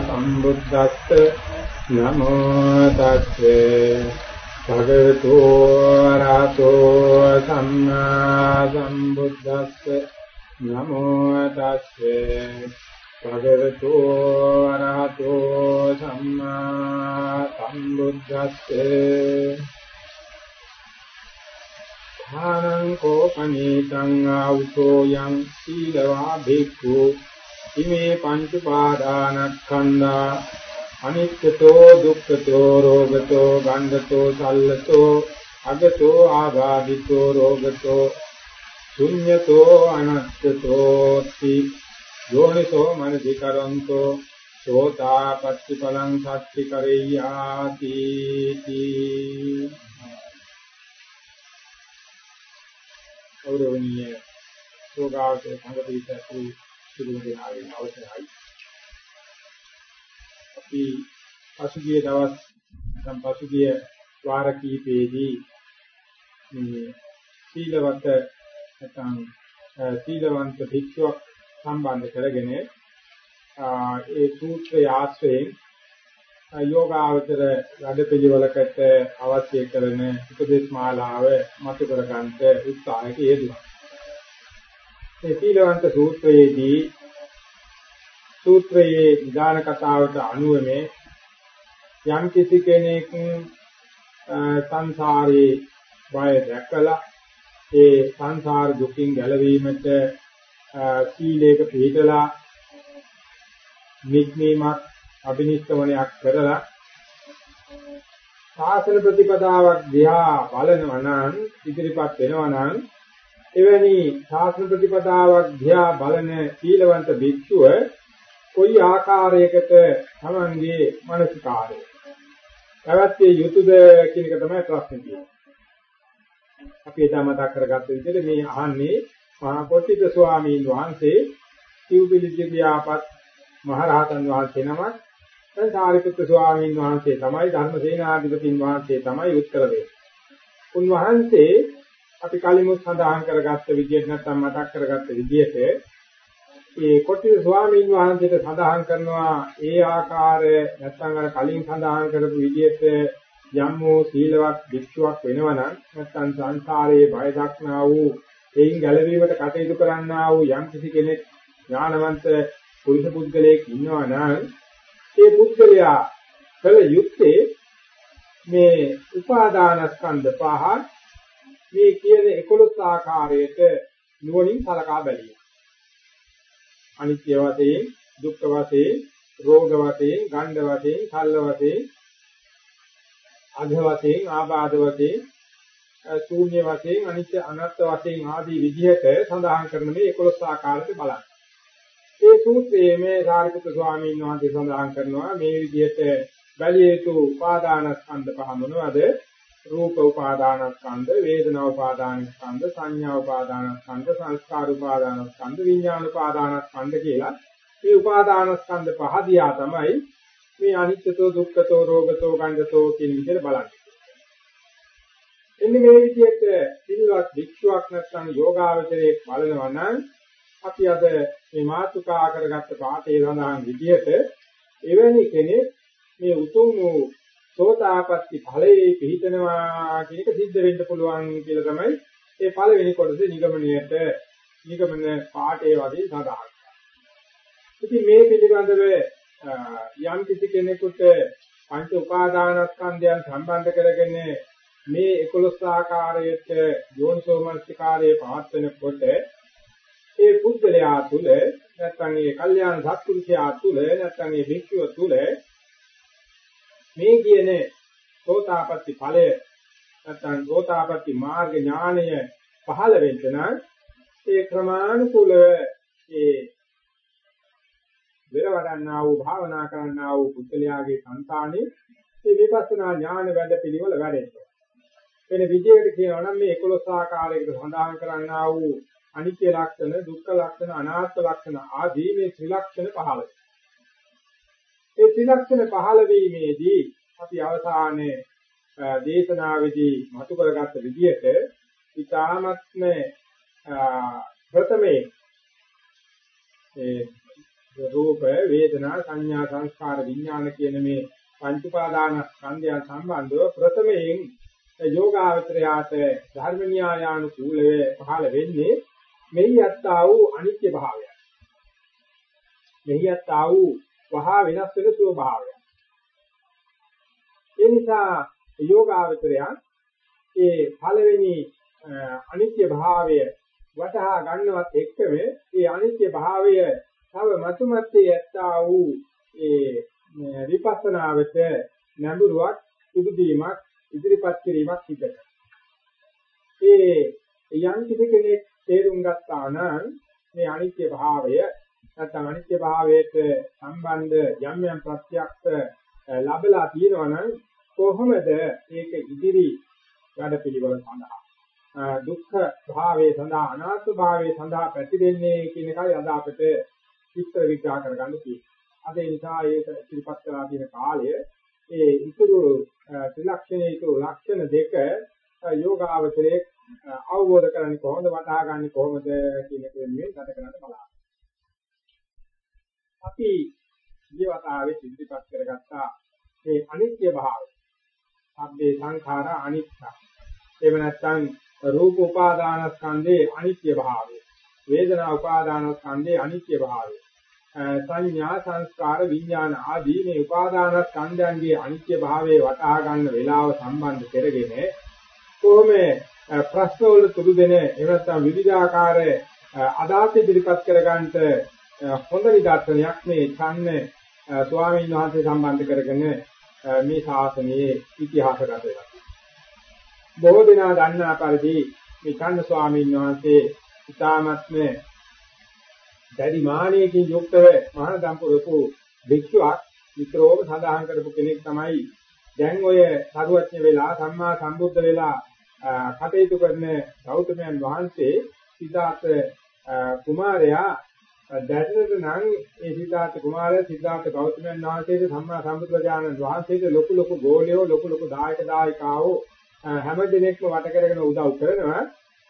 සම්බුද්දස්ස නමෝ තස්සේ භගවතු ආරහතෝ සම්මා සම්බුද්දස්ස නමෝ තස්සේ භගවතු ආරහතෝ සම්මා සම්බුද්දස්සේ ධානං කෝපනීතං ආවුතෝ යං සීලවා භික්ඛු ඉමේ පංච පාදානස්කන්ධා අනිත්‍යතෝ දුක්ඛතෝ රෝගතෝ ගණ්ඨතෝ සල්ලතෝ අගතෝ ආබාධිතෝ රෝගතෝ ශුඤ්ඤතෝ අනත්තතෝ ති යෝනිසෝ මනසිකරන්තෝ සෝතාපට්ටි පලං සත්‍ති කරෙය්‍යාති ගෞරවනීය සෝගාවතේ සංගතිත සිදු වෙනාගේ අවසරයි. අපි පසුගිය දවස් නැත්නම් පසුගිය වාර කීපෙදී මේ සීලවත නැත්නම් සීලවන්ත භික්ෂුවක් සම්බන්ධ කරගෙන ඒ සූත්‍රය ආශ්‍රයෙන් යෝගාවචර වැඩපිළිවෙලකට අවශ්‍ය කරන උපදේශ මාලාව මතු කර ගන්නට උත්සාහයක යෙදුණා. මේ සීලවන්ත සූත්‍රයේදී සූත්‍රයේ නිදාන කතාවට අනුව මේ යම් කිසි කෙනෙක් සංසාරේ බය දැකලා ඒ සංසාර දුකින් ගැලවීමට සීලයක පිළිතලා නික්මීමක් අභිනිෂ්ක්‍මණයක් කරලා ශාසන ප්‍රතිපදාවක් දිහා බලනවා නම් ඉදිරිපත් වෙනවා නම් එවැනි ශාස්ත්‍ර ප්‍රතිපදාවක් දිහා බලන සීලවන්ත භික්ෂුව කොයි ආකාරයකට තමන්ගේ මානසිකාරය පැවැත්විය යුතුද කියන එක තමයි ප්‍රශ්නේ තියෙන්නේ. අපි එදා මතක් කරගත්ත විදිහට මේ අහන්නේ මහා කොට්ටිත ස්වාමීන් වහන්සේ සිව්පිලිජියාපත් මහරහතන් වහන්සේ නමක් දැන් සාරිපුත්‍ර ස්වාමීන් වහන්සේ තමයි ධර්මසේනාධිපතින් වහන්සේ තමයි උත්තර දෙන්නේ. උන්වහන්සේ අපි කලිමුත් සඳහන් කරගත්ත විදිහට නැත්නම් මතක් කරගත්ත විදිහට ඒ කොටි ස්වාමීන් වහන්සේට සඳහන් කරනවා ඒ ආකාර නැත්නම් අර කලින් සඳහන් කරපු විදිහට යම් වූ සීලවත් භික්ෂුවක් වෙනවනම් නැත්නම් සංසාරයේ බය දක්නා වූ එයින් ගැලවීමට කටයුතු කරන්නා වූ යම් කිසි කෙනෙක් ඥානවන්ත පුරුෂ පුද්ගලයෙක් ඉන්නවා නම් ඒ පුද්ගලයා කළ යුත්තේ මේ උපාදානස්කන්ධ පහ මේ කියන 11 ආකාරයට නුවණින් සලකා බැලීම. අනිත්‍ය වශයෙන්, දුක්ඛ වශයෙන්, රෝග වශයෙන්, ගණ්ඩ වශයෙන්, කල්ල වශයෙන්, අධ වශයෙන්, ආබාධ වශයෙන්, ශූන්‍ය වශයෙන්, අනිත්‍ය අනත්ත් වශයෙන් ආදී විදිහට සඳහන් කරන මේ 11 ආකාරයට බලන්න. ඒ සූත්‍රයේ මේ සාරිපුත්‍ර ස්වාමීන් වහන්සේ සඳහන් කරනවා මේ විදිහට බැලිය යුතු උපාදානස්කන්ධ පහ මොනවද? රූප උපාදානස්කන්ධ, වේදනා උපාදානස්කන්ධ, සංඥා උපාදානස්කන්ධ, සංස්කාර උපාදානස්කන්ධ, විඥාන උපාදානස්කන්ධ කියලා මේ උපාදානස්කන්ධ පහ දිහා තමයි මේ අනිත්‍යතෝ දුක්ඛතෝ රෝගතෝ ගණ්ඨතෝ කියන විදිහට බලන්නේ. එන්නේ මේ විදිහට සිල්වත් භික්ෂුවක් නැත්නම් යෝගාවචරයේ බලනවා නම් අපි අද මේ මාතුකා කරගත්ත පාඨයේ සඳහන් විදිහට එවැනි කෙනෙක් මේ උතුම් වූ සෝතාපට්ටි ඵලයේ පිහිටනවා කියන එක සිද්ධ වෙන්න පුළුවන් කියලා තමයි ඒ පළවෙනි කොටසේ නිගමනයට නිගමන පාඩේ වගේ සඳහන් ඉතින් මේ පිළිබඳව යම් කිසි කෙනෙකුට පංච උපාදානස්කන්ධයන් සම්බන්ධ කරගෙන මේ 11 ආකාරයට යෝනිසෝමනසිකාරයේ පවත්වනකොට ඒ පුද්ගලයා තුළ නැත්නම් ඒ කල්යාණ සත්පුරුෂයා තුළ නැත්නම් ඒ භික්ෂුව තුළ මේ කියන සෝතාපට්ටි ඵලය නැත්නම් සෝතාපට්ටි මාර්ග ඥානය පහළ වෙන්න නම් ඒ ක්‍රමානුකූලව ඒ විරවඩන්නා වූ භාවනා කරන්නා වූ පුද්ගලයාගේ సంతානේ මේ විපස්සනා ඥාන වැඩ පිළිවෙල වැඩෙනවා. වෙන විදිහකට කියනවා නම් මේ 11 ආකාරයකට සඳහන් කරන්නා වූ අනිත්‍ය ලක්ෂණ, දුක්ඛ ලක්ෂණ, අනාත්ම ලක්ෂණ ආදී මේ ත්‍රිලක්ෂණ පහළ ඒ ත්‍රිලක්ෂණ පහළ වීමේදී අපි අවසානයේ දේශනාවේදී මතු කරගත්ත විදිහට ඊ타මත්ම ප්‍රථමේ ඒ රූප වේදනා සංඥා සංස්කාර විඥාන කියන මේ පංච උපාදාන ස්කන්ධයන් සම්බන්ධව ප්‍රථමයෙන් යෝගාවචරයාට ධර්ම න්‍යායානුකූලව පහළ වෙන්නේ මෙහි යත්තා වූ අනිත්‍ය භාවය. මෙහි යත්තා වූ වහා වෙනස් වෙන ස්වභාවය. ඒ නිසා යෝගාවචරයන් ඒ පළවෙනි අනිත්‍ය භාවය වටහා ගන්නවත් එක්කම ඒ අනිත්‍ය භාවය තව මතුමැත්තේ යත්තා වූ ඒ විපස්සනාවට නැඹුරුවක් සුදුදීමක් ඉදිරිපත් කිරීමක් සිදු කරනවා. ඒ යම් කිසි කෙනෙක් තේරුම් ගත්තා නම් මේ අනිත්‍ය භාවය නැත්නම් අනිත්‍ය භාවයට සම්බන්ධ යම් යම් ප්‍රත්‍යක්ෂ ලැබලා තියෙනවා නම් කොහොමද ඒක ඉදිරි වැඩ පිළිවෙල සඳහා දුක්ඛ භාවයේ සඳහා අනාත්ම භාවයේ සඳහා පැතිරෙන්නේ කියන එකයි අද අපිට විස්තර විග්‍රහ කරගන්න තියෙන්නේ. අද ඒ නිසා ඒක ඉතිරිපත් කරලා තියෙන කාලය ඒ ඉතුරු ත්‍රිලක්ෂණයේ ලක්ෂණ දෙක යෝගාවචරයේ අවබෝධ කරන්නේ කොහොමද වටහා ගන්න කොහොමද කියන එක වෙනුවෙන් ගත කරන්න බලන්න. අපි ජීවතාවේ ඉදිරිපත් කරගත්තා මේ අනිත්‍ය භාවය. සබ්බේ සංඛාරා අනිත්‍ය. එහෙම නැත්නම් රූප උපාදානස්කන්ධේ අනිත්‍ය භාවය. වේදනා උපාදානස්කන්ධේ අනිත්‍ය භාවය. සංඥා සංස්කාර විඥාන ආදී මේ උපාදානස්කන්ධයන්ගේ අනිත්‍ය භාවයේ වටහා ගන්න වේලාව සම්බන්ධ කරගෙන කොහොම ප්‍රශ්න වල තුරු දෙන එහෙම නැත්නම් විවිධාකාර අදාළ ඉදිරිපත් කර ගන්නට හොඳ නිදර්ශනයක් මේ ඡන්න ස්වාමීන් වහන්සේ සම්බන්ධ කරගෙන මේ ශාසනයේ ඉතිහාසගත වෙනවා. බොහෝ දෙනා දන්නා පරිදි මේ ඡන්න ස්වාමීන් වහන්සේ ඉතාමත්ම දැඩි මානයකින් යුක්තව මහානදම් පුරපු භික්ෂුවක් විතරෝම සඳහන් කරපු කෙනෙක් තමයි දැන් ඔය සරුවත්න වෙලා සම්මා සම්බුද්ධ වෙලා කටයුතු කරන ගෞතමයන් වහන්සේ සිතාත් කුමාරයා දැනට නම් ඒ සිතාත් කුමාරයා සිතාත් ගෞතමයන් වහන්සේට සම්මා සම්බුද්ධජානන් වහන්සේට ලොකු ලොකු ගෝලියෝ ලොකු ලොකු දායක දායකාවෝ හැම දිනෙකම වට කරගෙන උදව් කරනවා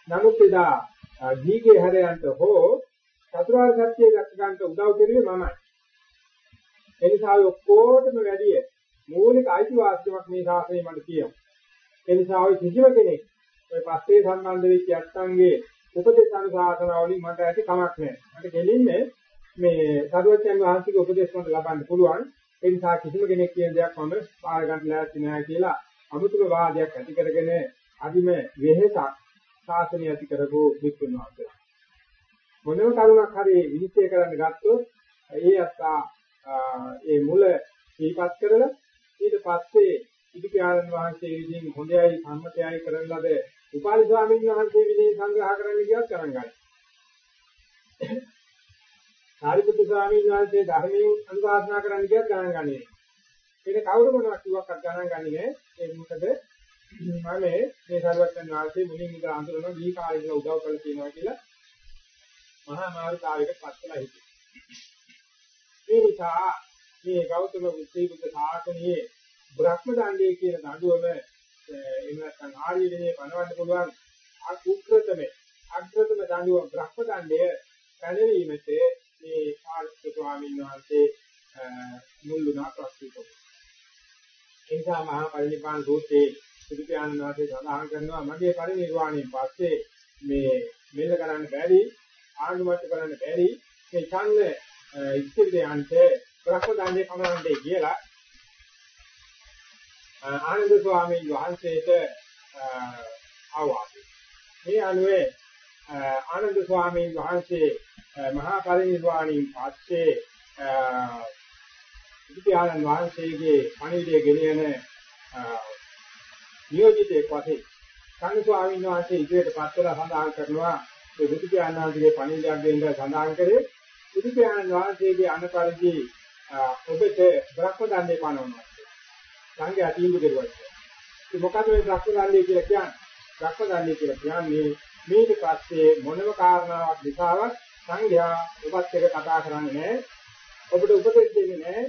නමුත් එදා දීගේ හැරයන්ට හෝ චතුරාර්ය සත්‍ය ගත ගන්නට උදව් කෙරුවේ මමයි. ඒ නිසා ඔක්කොටම වැඩි මූලික අයිතිවාසිකමක් මේ ශාසනය මට කියනවා. ඒ නිසා ඔය කිසිම කෙනෙක් ඔය පස්සේ සම්බන්ධ වෙච්ච යත්තන්ගේ උපදේශ අනුශාසන වලින් මට ඇති කමක් නැහැ. මට දෙලින්නේ මේ සරුවචන් වහන්සේගේ උපදේශ මට ලබන්න පුළුවන්. ඒ නිසා කිසිම කෙනෙක් කියන දෙයක් මම පාර ගන්න ලෑස්ති නැහැ කියලා අමුතුම වාදයක් ඇති කරගෙන අදිම වෙහෙසක් ශාසනය ඇති කරපු වික්‍රම වහන්සේ. මොනම කරුණක් හරි විනිශ්චය කරන්න ගත්තොත් ඒ අත්තා ඒ මුල දීපත් කරලා ඊට පස්සේ ඉදිකාරණ වහන්සේ විදිහින් හොඳයි සම්මතයයි කරන ලද උපාලි ස්වාමීන් වහන්සේ විදිහින් සංග්‍රහ කරන්න ගියත් ගණන් ගන්න. සාරිපුත්තු ස්වාමීන් වහන්සේ ධර්මයෙන් අනුශාසනා කරන්න ගියත් ගණන් ගන්නේ. ඒක කවුරු මොනවද කිව්වක්වත් ගණන් ගන්නේ නැහැ. ඒක මොකද මම මේ සර්වඥ වහන්සේ මුලින් ඉඳලා අඳුරන දී කාලේ ඉඳලා උදව් කරලා තියෙනවා කියලා මහා මාර්ගාවයකට පත් වෙලා හිටියේ. ඒ නිසා මේ ගෞතම බුද්ධ බුද්ධ ශාසනයේ බ්‍රහ්ම දණ්ඩේ කියන දඬුවම එහෙම නැත්නම් ආර්ය විනය පනවන්න පුළුවන් අකුත්‍රතම අග්‍රතම දඬුවම බ්‍රහ්ම දණ්ඩය පැනවීමට මේ සාරිපුත්‍ර ස්වාමීන් වහන්සේ මුල්ුණා ප්‍රස්තුතව. ඒ නිසා මහා පරිනිපාන සූත්‍රයේ සුදු පියාණන් වහන්සේ සඳහන් කරනවා මගේ පරිනිර්වාණයෙන් පස්සේ මේ මෙල්ල කරන්න බැරි ආනුමත කරන්න බැරි මේ ඡන්ද ඉස්තිරියන්ට බ්‍රහ්ම දණ්ඩේ පනවන්නේ කියලා ආනන්ද ස්වාමීන් වහන්සේට ආවාදී. මේ අනුවේ ආනන්ද ස්වාමීන් වහන්සේ මහා පරිනිර්වාණයෙන් පස්සේ ඉතිආනන්ද වහන්සේගේ පණිවිඩය ගෙනියන නියෝජිතයෙක් වශයෙන් සංඝ ස්වාමීන් වහන්සේ ඉදිරියට පත් වෙලා සඳහන් කරනවා ඒ බුදු පියාණන්ගේ පණිවිඩයක් දෙන්න සඳහන් කරේ බුදු පියාණන් වහන්සේගේ අනපරිදි ඔබට බ්‍රහ්ම දණ්ඩේ පනවනවා. සංඝයා තීන්දුව කෙරුවා. ඒ මොකද මේ බ්‍රහ්ම දණ්ඩේ කියලා කියන්නේ? බ්‍රහ්ම දණ්ඩේ කියලා කියන්නේ මේක පස්සේ මොනම කාරණාවක් නිසාවත් සංඝයා ඔබත් එක්ක කතා කරන්නේ නැහැ. ඔබට උපදෙස් දෙන්නේ නැහැ.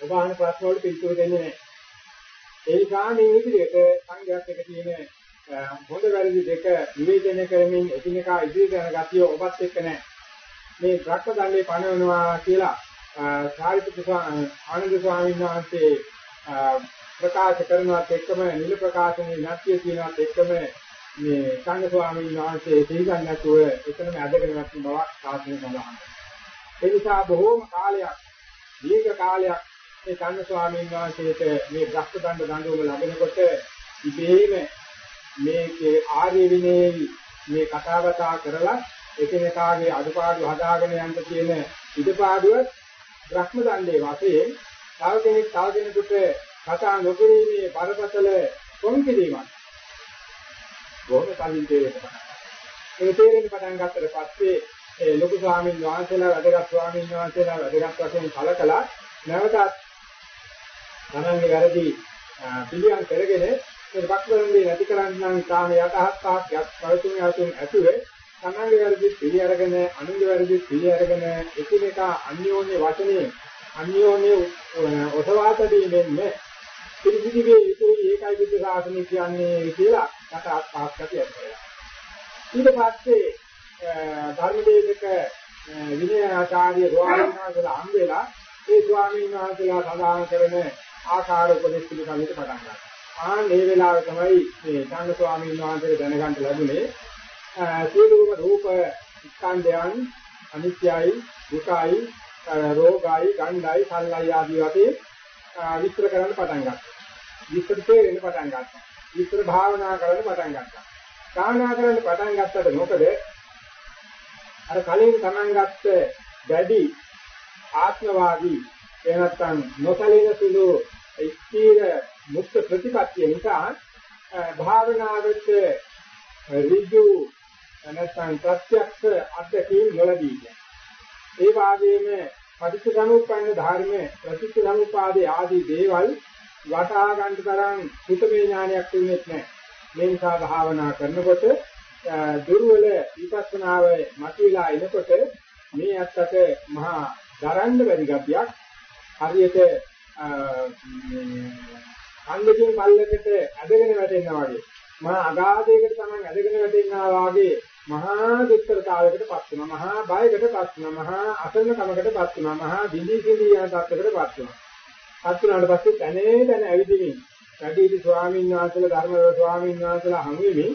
ඔබ අහන ප්‍රශ්න වලට පිළිතුරු දෙන්නේ නැහැ. ඒ නිසා මේ විදිහට සංඝයාත් එක්ක තියෙන හොඳ වැරදි දෙක විවේචනය කරමින් එකිනෙකා ඉදිරියට යන ගතිය ඔබත් එක්ක නැහැ. මේ භ්‍රම දණ්ඩේ පණවනවා කියලා සාරිපුත්‍ර ආනන්ද ස්වාමීන් වහන්සේ ප්‍රකාශ කරනවත් එක්කම නිල ප්‍රකාශනයේ නැතිය කියනවත් එක්කම මේ සංඝ ස්වාමීන් වහන්සේ තේරුම් නැතුව එතනම ඇදගෙන යන බවක් සාධනය සඳහන් ඒ නිසා බොහෝම කාලයක් දීර්ඝ කාලයක් මේ සංඝ ස්වාමීන් වහන්සේට මේ භ්‍රම දණ්ඩ දඬුවම ලැබෙනකොට ඉබේම මේකේ ආර්ය විනයේ මේ කතා බතා කරලා එකිනෙකාගේ අඩුපාඩු හදාගෙන යන්න තියෙන ඉදපාඩුව භ්‍රම දණ්ඩේ වශයෙන් තව කෙනෙක් තව කෙනෙකුට කතා නොකිරීමේ බරපතල කොන්කිරීමක් බොහොම කලින් තේරෙනවා. ඒ තේරෙන්න පටන් ගත්තට පස්සේ ඒ ලොකු ස්වාමීන් වහන්සේලා වැඩගත් ස්වාමීන් වහන්සේලා වැඩගත් වශයෙන් කලකලා නැවතත් තමන්ගේ වැරදි පිළියම් කරගෙන මේ වක්වලන්නේ නැති කරන්නම් තාම යටහත් පහක් යක් පවතුන් යතුන් ඇතුලේ තමන්ගේ වැරදි පිළි අරගෙන අනුන්ගේ වැරදි පිළි අරගෙන එකිනෙකා අන්‍යෝන්‍ය වචනේ අන්‍යෝන්‍ය ඔසවාතදීමෙන් පිළිසිදිවේ යුතුයි ඒකයි බුද්ධ ශාසනය කියන්නේ කියලා කට ආස්කතිය ඇතිවෙනවා. ඊට පස්සේ ධර්මදේශක විනයාචාර්ය ස්වාමීන් වහන්සේලා හම් වෙලා ඒ ස්වාමීන් වහන්සේලා සඳහන් කරන ආකාර උපදෙස් පිළිබඳව පටන් ගන්නවා. ආන් මේ වෙලාවේ තමයි මේ සංඝ ස්වාමීන් වහන්සේ දැනගන්න ලැබුණේ සියලුම රූප ස්කන්ධයන් අනිත්‍යයි දුකයි රෝගයි ගණ්ඩයි සල්ලයි ආදී වශයෙන් විස්තර කරන්න පටන් ගත්තා. විස්තර තේරෙන්න පටන් ගත්තා. විස්තර භාවනා කරන්න පටන් ගත්තා. භාවනා කරන්න පටන් ගත්තට මොකද අර කලින් තමන් ගත්ත දැඩි ආත්මවාදී එහෙනම් නොසලින සුළු ස්ථීර මුක්ත ප්‍රතිපත්තිය නිසා භාවනාවට ඍජු නැත්නම් ප්‍රත්‍යක්ෂ අධ්‍යක්ීම් නොලදී ඒ වාගේම පටිච්චසමුප්පන්න ධර්ම ප්‍රතිච්ඡසමුපාදේ ආදී දේවල් වටහා ගන්න තරම් සුතමේ ඥානයක් තිබුණේ නැහැ. මේ නිසා භාවනා කරනකොට දුර්වල විපස්සනාව මතුවලා එනකොට මේ අත්තට මහා දරන්න බැරි ගතියක් හරියට අංගකින් පල්ලකට ඇදගෙන වැටෙනවා වගේ මහා අගාධයකට තමයි ඇදගෙන වැටෙනවා වගේ මහා දුක්තරතාවයකටපත් වෙනවා මහා බයකටපත් වෙනවා මහා අසරණකමකටපත් වෙනවා මහා බිඳී සිඳී යන තත්ත්වයකටපත් වෙනවා පත් වුණාට පස්සේ තනේ තන ඇවිදිමින් රටීති ස්වාමීන් වහන්සේලා ධර්මවල ස්වාමීන් වහන්සේලා හමු වෙමින්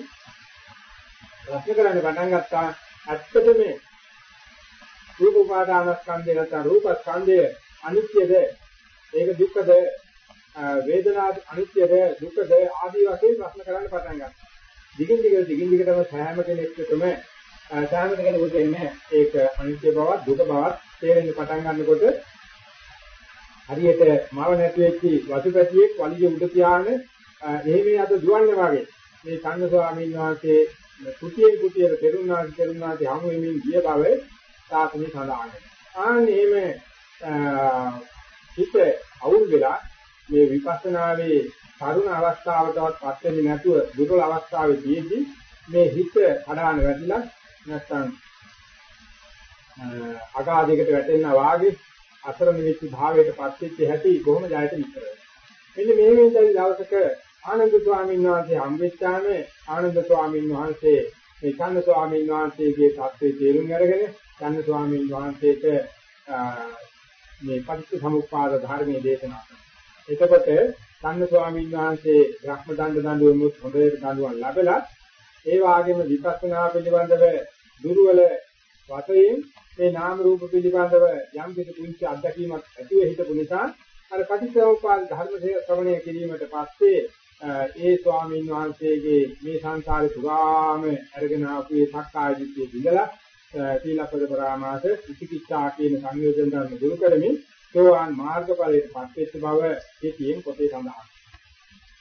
ප්‍රශ්න කරන්න පටන් ගත්තා. ඇත්තටම රූප උපාදානස්කන්ධය නැත්නම් රූපස්කන්ධය අනිත්‍යද? ඒක දුක්ඛද වේදනා අනිත්‍යද? දුක්ඛද ආදී වශයෙන් ප්‍රශ්න කරන්න පටන් ගත්තා. දිගින් දිගට දිගින් දිගටම සෑම කෙනෙක්ටම සෑම කෙනෙකුට එන්නේ ඒක අනිත්‍ය බවක් දුක බවක් තේරෙන්න පටන් ගන්නකොට හරියට මව නැති වෙච්ච වසුපැටියෙක් වලිය උඩ තියාගෙන එහෙම අද දුවන්නේ වගේ මේ සංඝ ස්වාමීන් වහන්සේ කුටියෙන් කුටියට පෙරුණාට පෙරුණාට හමු වෙමින් ගිය බව සාසනේ සඳහන්. ආන්නේ එහෙම හිත අවුල් වෙලා මේ විපස්සනාවේ තරුණ අවස්ථාවටවත් පත් වෙන්නේ නැතුව දුර්වල අවස්ථාවේදී මේ හිත කඩාන වැටිලා නැත්තම් අගාධයකට වැටෙනා වාගේ අසරණ වෙච්ච භාවයට පත් වෙච්ච හැටි කොහොම ජයත විතර මෙන්න මේ වෙනදයි දවසක ආනන්ද ස්වාමීන් වහන්සේ හම්බෙච්චාම ආනන්ද ස්වාමීන් වහන්සේ මේ චන්න ස්වාමීන් වහන්සේගේ தත්ත්වයේ තේරුම් අරගෙන චන්න ස්වාමීන් වහන්සේට මේ පටිච්ච සමුප්පාද ධර්මයේ දේශනා කළා. එතකොට සංඝ ස්වාමීන් වහන්සේ බ්‍රහ්ම දණ්ඩ දඬුවමුත් හොඳට දඬුවම් ලැබලා ඒ වාගේම විපස්සනා පිළිබඳව දුර්වල වශයෙන් මේ නාම රූප පිළිබඳව යම් කිසි පුංචි අත්දැකීමක් ඇතිව හිටපු නිසා අර පටිච්චසමුප්පාද ධර්ම ශ්‍රවණය කිරීමට පස්සේ ඒ ස්වාමීන් වහන්සේගේ මේ සංසාරේ පුරාම අරගෙන ආපු ඒ සක්කාය දිට්ඨිය දිගලා සීලපද පරාමාස විචිකිච්ඡා කියන සංයෝජන ධර්ම දුරු කරමින් සෝවාන් මාර්ගඵලයට පත්වෙච්ච බව පිටියෙන් පොතේ සඳහන්.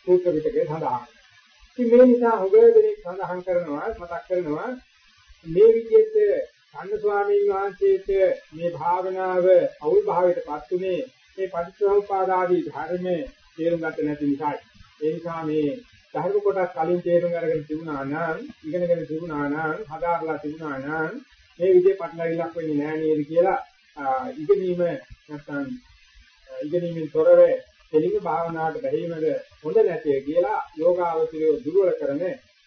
සූත්‍ර පිටකේ සඳහන්. ඉතින් මේ නිසා හොගදෙනෙක් සඳහන් කරනවා මතක් කරනවා මේ විදිහට සම්න ස්වාමීන් වහන්සේට මේ භාවනාව අවුල් භාවයටපත් උනේ මේ පටිච්චසමුපාද ආදී ධර්මයේ තේරුම් ගන්න නැති නිසායි. ඒ නිසා මේ ධර්ම කොටස් කලින් තේරුම් අරගෙන තිබුණා නම් ඉගෙනගෙන තිබුණා නම් හදාarලා තිබුණා නම් මේ විදිහේ පටලවිලක් වෙන්නේ නැහැ නේද කියලා ඉගෙනීම නැත්නම් ඉගෙනීමෙන් තොරව දෙලිඟ භාවනාවට බැහැීමද හොඳ නැtei කියලා යෝගාවචරය දුර්වල කරන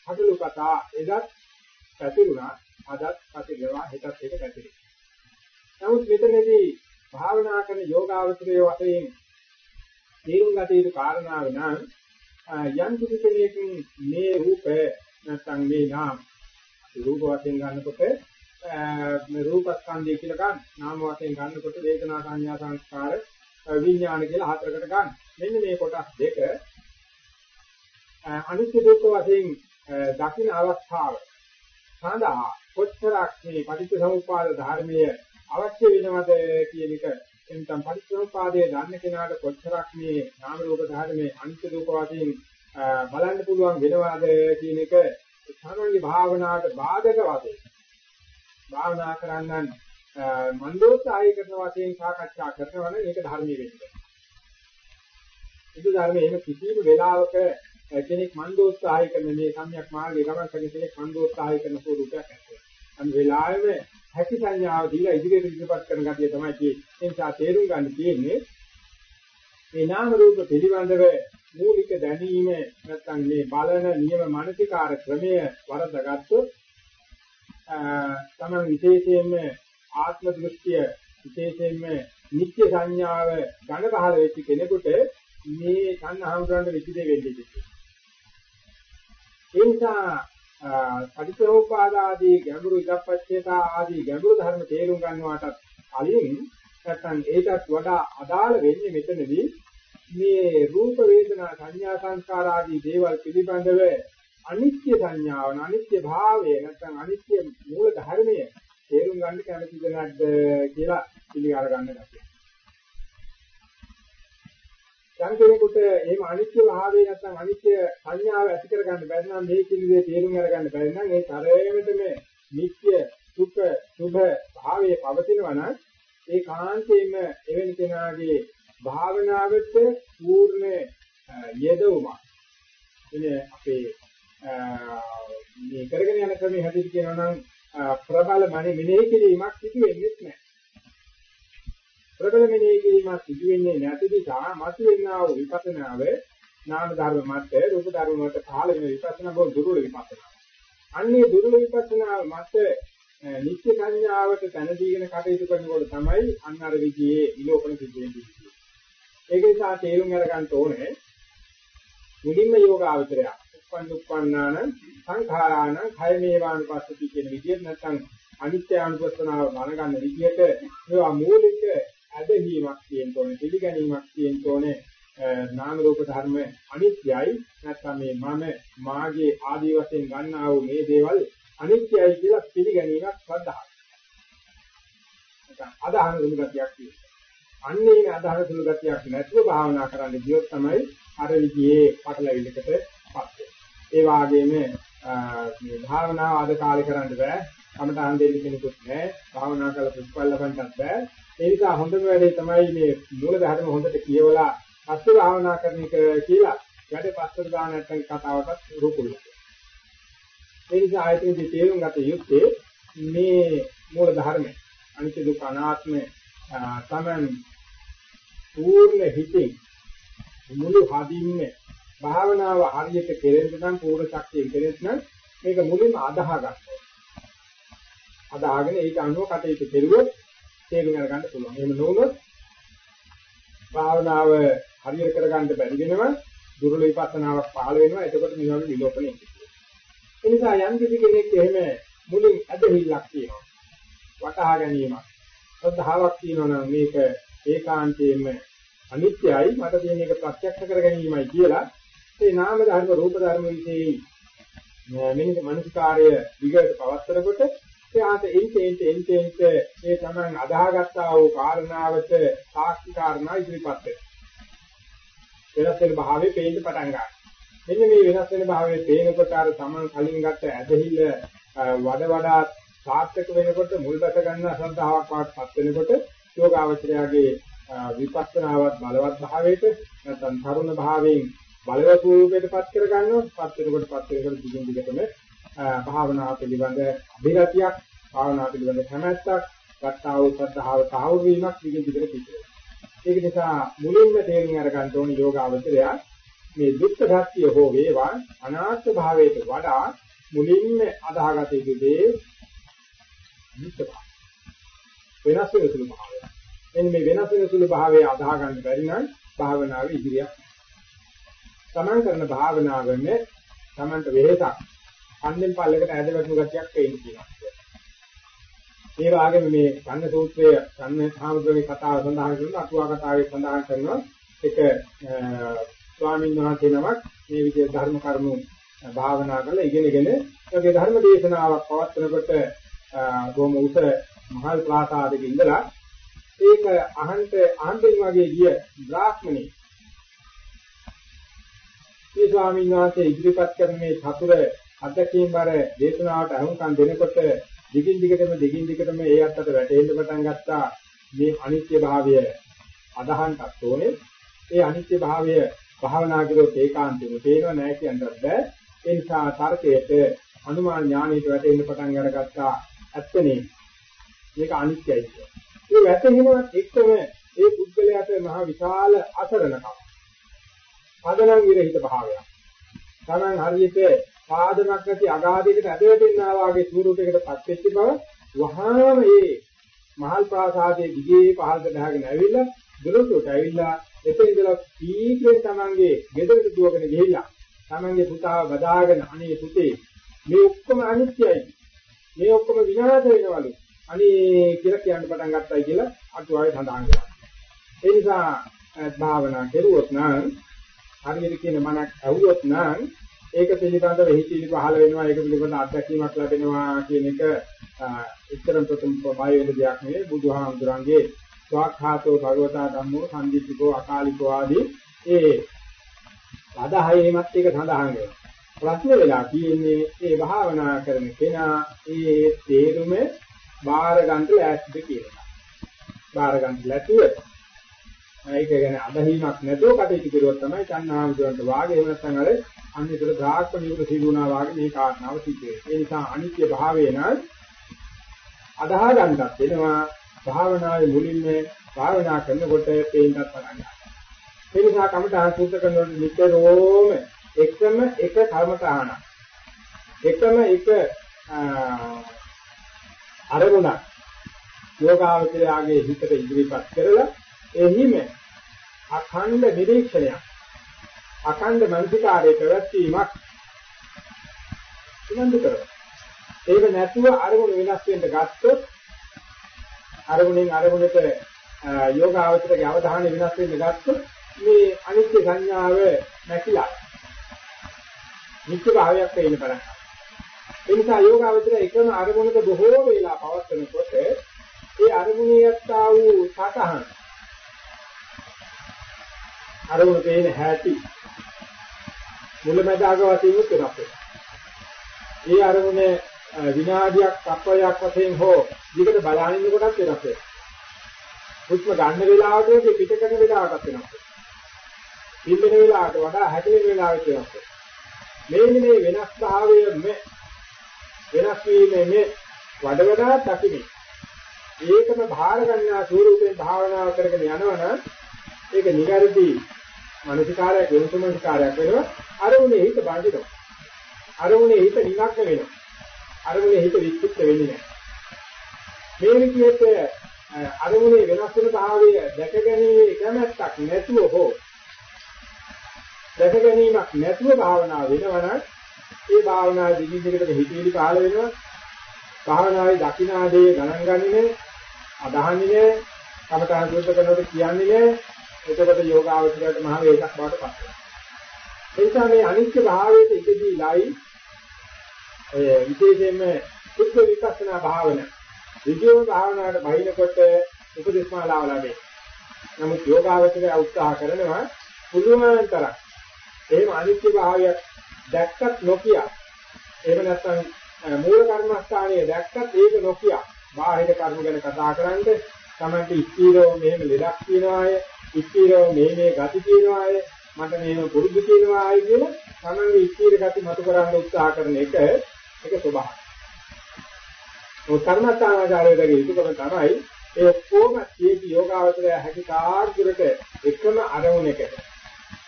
හදලු කතා එදත් පැතිරුණා අදත් පැතිරෙනවා හෙටත් ඒක පැතිරෙනවා. නමුත් මෙතනදී භාවනා කරන යෝගාවචරයේ වශයෙන් තේරුම් ගත යුතු කාරණාව නම් යම් කිසි කෙනෙකුන් මේ රූප නැත්නම් මේ නාම රූප වශයෙන් ගන්නකොට මේ රූපස්කන්ධය කියලා ගන්න නාම වශයෙන් ගන්නකොට වේදනා සංඥා සංස්කාර විඥාන කියලා හතරකට ගන්න. මෙන්න මේ කොටස් දෙක අනිත්‍ය දුක්ඛ වශයෙන් දකින්න අවස්ථාව සඳහා කොච්චරක් මේ පටිච්චසමුප්පාද ධර්මයේ අවශ්‍ය වෙනවද කියන එක එතන පටිච්චසමුපාදයේ දන්න කෙනාට කොච්චරක් මේ නාම රූප ධර්මයේ අනිත්‍ය දුක වශයෙන් බලන්න පුළුවන් වෙනවද කියන එක සාමාන්‍ය භාවනාවට බාධක වශයෙන් භාවනා කරන්නන් මන්දෝත්සාහය කරන වශයෙන් සාකච්ඡා කරනවා නම් ඒක ධර්මයේ වෙන්නේ. ඒක ධර්මයේ එහෙම කිසිම වෙලාවක කෙනෙක් මන්දෝත්සාහය කරන මේ සම්‍යක් මාර්ගයේ ගමන් කරන කෙනෙක් මන්දෝත්සාහය කරන ස්වරූපයක් ඇත්තේ. අන්න වෙලාවෙම හැකි සංඥාව දීලා ඉදිරියට ඉදිරිපත් කරන ගතිය තමයි තියෙන්නේ. ඒ නිසා තේරුම් ගන්න තියෙන්නේ මේ නාම රූප පිළිබඳව මූලික දැනීම නැත්නම් මේ බලන නියම මානසිකාර ක්‍රමය වරදගත්තොත් තමන් විශේෂයෙන්ම ආත්ම දෘෂ්ටිය විශේෂයෙන්ම නිත්‍ය සංඥාව ඝන පහළ වෙච්ච කෙනෙකුට මේ සංහාමුදුරන්ට විචිතේ වෙන්නේ. ඒ නිසා පටිච්චෝපාද ආදී ගැඹුරු ඉදප්පච්චේතා ආදී ගැඹුරු ධර්ම තේරුම් ගන්නවාටත් කලින් නැත්නම් ඒකත් වඩා අදාළ වෙන්නේ මෙතනදී මේ රූප වේදනා සංඥා සංස්කාර ආදී දේවල් පිළිබඳව අනිත්‍ය සංඥාව අනිත්‍ය භාවය නැත්නම් අනිත්‍ය මූල ධර්මය තේරුම් ගන්න කැමතිද නැද්ද කියලා පිළිගර ගන්න ගැතියි. යම් කෙනෙකුට එහෙම අනිත්‍ය භාවය නැත්නම් අනිත්‍ය සංඥාව ඇති කරගන්න බැරි නම් මේ කිලිදේ තේරුම් අරගන්න බැරි නම් ඒ තරමෙතම නිත්‍ය සුඛ සුභ භාවයේ පවතිනවා නම් ඒ කාන්තේම එවැනි කෙනාගේ භාවනාවට පූර්ණ යෙදවීමක් හැටියට කියනවා නම් ප්‍රබල මනෙ මෙනෙහි කිරීමක් සිදු වෙන්නේ නැහැ ප්‍රබල මෙනෙහි කිරීමක් සිදු වෙන්නේ නැති නිසා මතුවෙනා වූ විපස්සනාව නාම ධර්ම මත රූප ධර්ම මත පහළ වෙන විපස්සනා බව දුර්වල විපස්සනා. අන්නේ දුර්වල විපස්සනා මත නිත්‍ය සංඥාවට තන දීගෙන කටයුතු කරනකොට තමයි අන්න අර විදිහේ විලෝපන සිද්ධ වෙන්නේ. ඒක නිසා තේරුම් අරගන්න ඕනේ මුලින්ම යෝග අවතරය. උපන් උපන්නාන සංඛාරාණ khය මේවානුපස්සති කියන විදිහට නැත්නම් අනිත්‍ය අනුපස්සනාව දැනගන්න විදිහට ඒවා මූලික ඇදහිීමක් තියෙන්න ඕනේ පිළිගැනීමක් තියෙන්න ඕනේ නාම රූප ධර්ම අනිත්‍යයි නැත්නම් මේ මම මාගේ ආදී වශයෙන් ගන්නා වූ මේ දේවල් අනිත්‍යයි කියලා පිළිගැනීමක් ශ්‍රද්ධාව. නැත්නම් අදහන දුරු ගතියක් තියෙනවා. අන්නේ මේ අදහන දුරු ගතියක් නැතුව භාවනා කරන්න ගියොත් තමයි අර විදිහේ පටලවිල්ලකටපත් වෙන්නේ. ඒ වගේම මේ භාවනාව අද කාලේ කරන්න බෑ. කමටහන් දෙන්න කෙනෙකුත් නැහැ. භාවනා කරලා ප්‍රතිඵල ලබන්නත් බෑ. ඒ නිසා හොඳම වැඩේ තමයි මේ මූල ධර්ම හොඳට කියවලා පස්සේ භාවනා කරන එක කියලා වැඩ පස්සට දාන නැත්නම් කතාවකට රුකුල්. ඒ නිසා ආයතනයේ තේරුම් ගත යුත්තේ මේ මූල ධර්ම අනිත්‍ය දුක්ඛ අනාත්ම තමන් පූර්ණ හිතේ මුළු හදින්ම භාවනාව හරියට කෙරෙන්න නම් පූර්ණ ශක්තිය කෙරෙන්න නම් මේක මුලින්ම අදාහ ගන්න. අදාහගෙන ඒක අනුව කටයුතු කෙරුවොත් තේරුම් ගන්න පුළුවන්. එහෙම නොවුනොත් භාවනාව හරියට කරගන්න බැරි වෙනවා දුර්වල විපස්සනාවක් පහළ වෙනවා එතකොට මේ වගේ විලෝපණය ඒ නිසා යම් කිසි කෙනෙක් එහෙම මුලින් අදහිල්ලක් තියෙනවා වටහා ගැනීමක් ශ්‍රද්ධාවක් තියෙනවා නම් මේක ඒකාන්තයෙන්ම අනිත්‍යයි මට තියෙන එක ප්‍රත්‍යක්ෂ කර ගැනීමයි කියලා ඒ නාම ධර්ම රූප ධර්ම විශේෂයි මෙන්න මනසිකාර්ය විගත පවත්තරකොට එයාට එන්ට එන්ට එන්ට එන්ට මේ තමන් අදාහගත්තා වූ කාරණාවට සාක්ෂි කාරණා ඉදිරිපත් වෙනවා. වෙනස් වෙන භාවයේ පේන්න පටන් ගන්නවා. මෙන්න මේ වෙනස් වෙන භාවයේ පේනකොට අර තමන් කලින් ගත්ත ඇදහිල්ල වඩ වඩා සාර්ථක වෙනකොට මුල් බැස ගන්න අසද්ධාාවක් වාටපත් වෙනකොට යෝගාවචරයාගේ විපස්සනාවත් බලවත් භාවයට නැත්නම් තරුණ භාවයෙන් බලවත් රූපයටපත් කර ගන්නවා පත් වෙනකොට පත් වෙනකොට දිගින් දිගටම භාවනාව පිළිබඳ අභිරතියක් භාවනාව පිළිබඳ කැමැත්තක් ගත්තා වූ ශ්‍රද්ධාව සාහෘ වීමක් දිගින් දිගට පිටේ. ඒක නිසා මුලින්ම තේරුම් අරගන්න ඕනේ යෝගාවචරය මේ දුක්ඛ සත්‍ය හෝ වේවා අනාත්ම භාවයට වඩා මුලින්ම අදාහගත යුතු දේ නිත්‍ය භාව. වෙනස් වෙන සුළු භාවය. එන්නේ මේ වෙනස් වෙන සුළු භාවය අදාහ ගන්න බැරි නම් භාවනාවේ ඉදිරියක්. තමන් කරන භාවනාවෙන්නේ තමන්ට වෙහෙසක්. අන්නෙන් පල්ලකට ඇද වැටුණු ගතියක් එන්නේ කියනවා. ඒ වගේම මේ කන්න සූත්‍රයේ කන්න සාමුද්‍රගේ කතාව සඳහන් කරන අටුවා කතාවේ සඳහන් කරනවා එක ස්වාමීන් වහන්සේ නමක් මේ විදිහට ධර්ම කරුණු භාවනා කරලා ඉගෙනගෙන ඒකේ ධර්ම දේශනාවක් පවත්වනකොට බොහොම උස මහල් ප්‍රාසාදයක ඉඳලා ඒක අහන්ත ආන්දෙන් වගේ ගිය බ්‍රාහ්මණේ මේ ස්වාමීන් වහන්සේ ඉදිරිපත් කරන මේ චතුර අධ්‍යක්ෂින් බර දේශනාවට අහුම්කම් දෙනකොට දිගින් දිගටම දිගින් දිගටම ඒ අත්තට වැටෙන්න පටන් ගත්තා. මේ අනිත්‍ය භාවය අදහන්ටත් ඕනේ. ඒ අනිත්‍ය භාවය භාවනා කරොත් ඒකාන්තෙම තේරෙව නැහැ කියන්නත් බෑ. ඒ නිසා තර්කයට අනුමාන ඥානයට වැටෙන්න පටන් අරගත්තා. ඇත්තනේ. මේක අනිත්‍යයි කියන්නේ. ඒ වැටෙනවත් එක්කම ඒ පුද්ගලයාට මහ විශාල අසරණකම. පදනම් විරහිත භාවයක්. Taman හරියට පාදමක් නැති අගාධයකට ඇදවැටෙනා වාගේ ස්වරූපයකට පත් වෙච්ච බව වහාම මේ මහල් ප්‍රාසාදයේ දිගේ පහළට ගහගෙන ඇවිල්ලා දොරටුවට ඇවිල්ලා එතන ඉඳලා පීක්‍රෙන් Tamanගේ ගෙදරට දුවගෙන ගිහිල්ලා Tamanගේ පුතාව බදාගෙන අනේ පුතේ මේ ඔක්කොම අනිත්‍යයි. මේ ඔක්කොම විනාශ වෙනවලු. අනේ කියලා කියන්න පටන් ගත්තයි කියලා අටුවාවේ සඳහන් කරනවා. ඒ නිසා භාවනා කෙරුවොත් නම් හරියට කියන මනක් ඇහුවොත් නම් ඒක පිළිබඳව හිතිලි පහළ වෙනවා ඒක පිළිබඳ අත්දැකීමක් ලැබෙනවා කියන එක එතරම් ප්‍රථම බය වෙන දෙයක් නෙවෙයි බුදුහාමුදුරන්ගේ ස්වාඛාතෝ භගවතා ධම්මෝ සම්දිත්තිකෝ අකාලිකෝ ආදී ඒ පදහයෙමත් එක සඳහන් වෙනවා ප්‍රශ්න වෙලා තියෙන්නේ ඒ භාවනා කරන කෙනා ඒ තේරුම බාර ගන්න ලෑස්තිද කියලා. බාර ගන්න ලැබුව ඒක ගැන අදහිමක් නැතුව කටයුතු කරුවොත් තමයි චන්නාමුදුරන්ට වාගේ එහෙම නැත්නම් අර අන්‍යතර ධාත්ම නිවුර සිදුුණා වාගේ මේ කාරණාව සිද්ධ වෙනවා. ඒ නිසා අනිත්‍ය භාවය නම් අදාහ ගන්නත් වෙනවා භාවනාවේ මුලින්ම භාවනා කරනකොට පේන්නත් පටන් ගන්නවා. ඒ නිසා කමඨාන් සූත්‍ර කරනකොට නිතරම එකම එක කර්මතාහන එකම එක අරමුණක් යෝගාවචරයාගේ හිතට ඉදිරිපත් කරලා එහිම අඛණ්ඩ නිරීක්ෂණයක් අඛණ්ඩ මනසිකාරයේ පැවැත්වීමක් උනන්දු කරනවා. ඒක නැතුව අරමුණ වෙනස් වෙන්න ගත්තොත් අරමුණෙන් අරමුණට යෝගාවචරයේ අවධානය වෙනස් වෙන්න ගත්තොත් මේ අනිත්‍ය සංඥාව නැතිලා නිත්‍ය භාවයක් වෙන්න පටන් ගන්නවා. ඒ නිසා යෝගාවචරය එකම අරමුණක බොහෝ වේලා පවත්වනකොට ඒ අරමුණියත් ආ වූ සතහන් අරමුණ පේන හැටි මුලමදාග වශයෙන් වෙනස් වෙනවා. ඒ අරමුණ විනාඩියක් තප්පරයක් වශයෙන් හෝ දිගට බලනින්න කොටත් වෙනස් වෙනවා. හුස්ම ගන්න වෙලාවට පිට කරන වෙලාවටත් වෙනස් වෙනවා. පිළිවෙල වෙලාවට වඩා හැදෙන වෙලාවට වෙනස් වෙනවා. මේ මේ වෙනස් භාවය මේ වෙනස් වීමේ වඩ වඩා දකිමි. ඒකම භාර ගන්නා ස්වරූපයෙන් භාවනාව කරගෙන යනවනම් ඒක නිගර්දී මානසිකාරයක් යොමුසමනිකාරයක් වෙනවා. අරමුණේ හිත බඳිනවා. අරමුණේ හිත නිමග්න වෙනවා. අරමුණේ හිත විචිත්ත වෙන්නේ නැහැ. මේ විදිහට අරමුණේ වෙනස් වෙන භාවය දැක ගැනීමේ කැමැත්තක් නැතුව හෝ දැක ගැනීමක් නැතුව භාවනාව වෙනවනම් ඒ භාවනාව දිගින් දිගට හිතේලි පහළ වෙනවා. භාවනාවේ දකින්නාදී ගණන් ගන්නේ අදහන්නේ කමඨාන් සුද්ධ කරනකොට කියන්නේ එතකොට යෝගාවචරයට මහ වේගයක් බවට පත් වෙනවා. ඒ නිසා මේ අනිත්‍ය භාවයේ ඉඳීලායි ඔය විශේෂයෙන්ම සුද්ධ විපස්සනා භාවන විද්‍යෝ භාවනාවට බහිනකොට උපදේශ මාලාව ලැබේ. නමුත් යෝගාවචරය උත්සාහ කරනවා පුළුවන් තරම් එහෙම අනිත්‍ය භාවයක් දැක්කත් නොකිය. එහෙම නැත්නම් මූල කර්මස්ථානයේ දැක්කත් ඒක නොකිය. බාහිර කර්ම ගැන කතා කරන්නේ තමයි ඉස්තිරෝ මෙහෙම ලෙඩක් තියනවාය ඉස්තිරෝ මේ මේ ගති තියනවාය මට මෙහෙම පුරුදු තියනවාය කියන තමයි ඉස්තිර ගති මතු කරන්න උත්සාහ කරන එක ඒක ස්වභාවය. ඔය කර්මස්ථානාචාරයේ යුතුකම තමයි ඒ කොහොම මේ යෝගාවචරය හැකි කාර්යයකට එකම අරමුණකට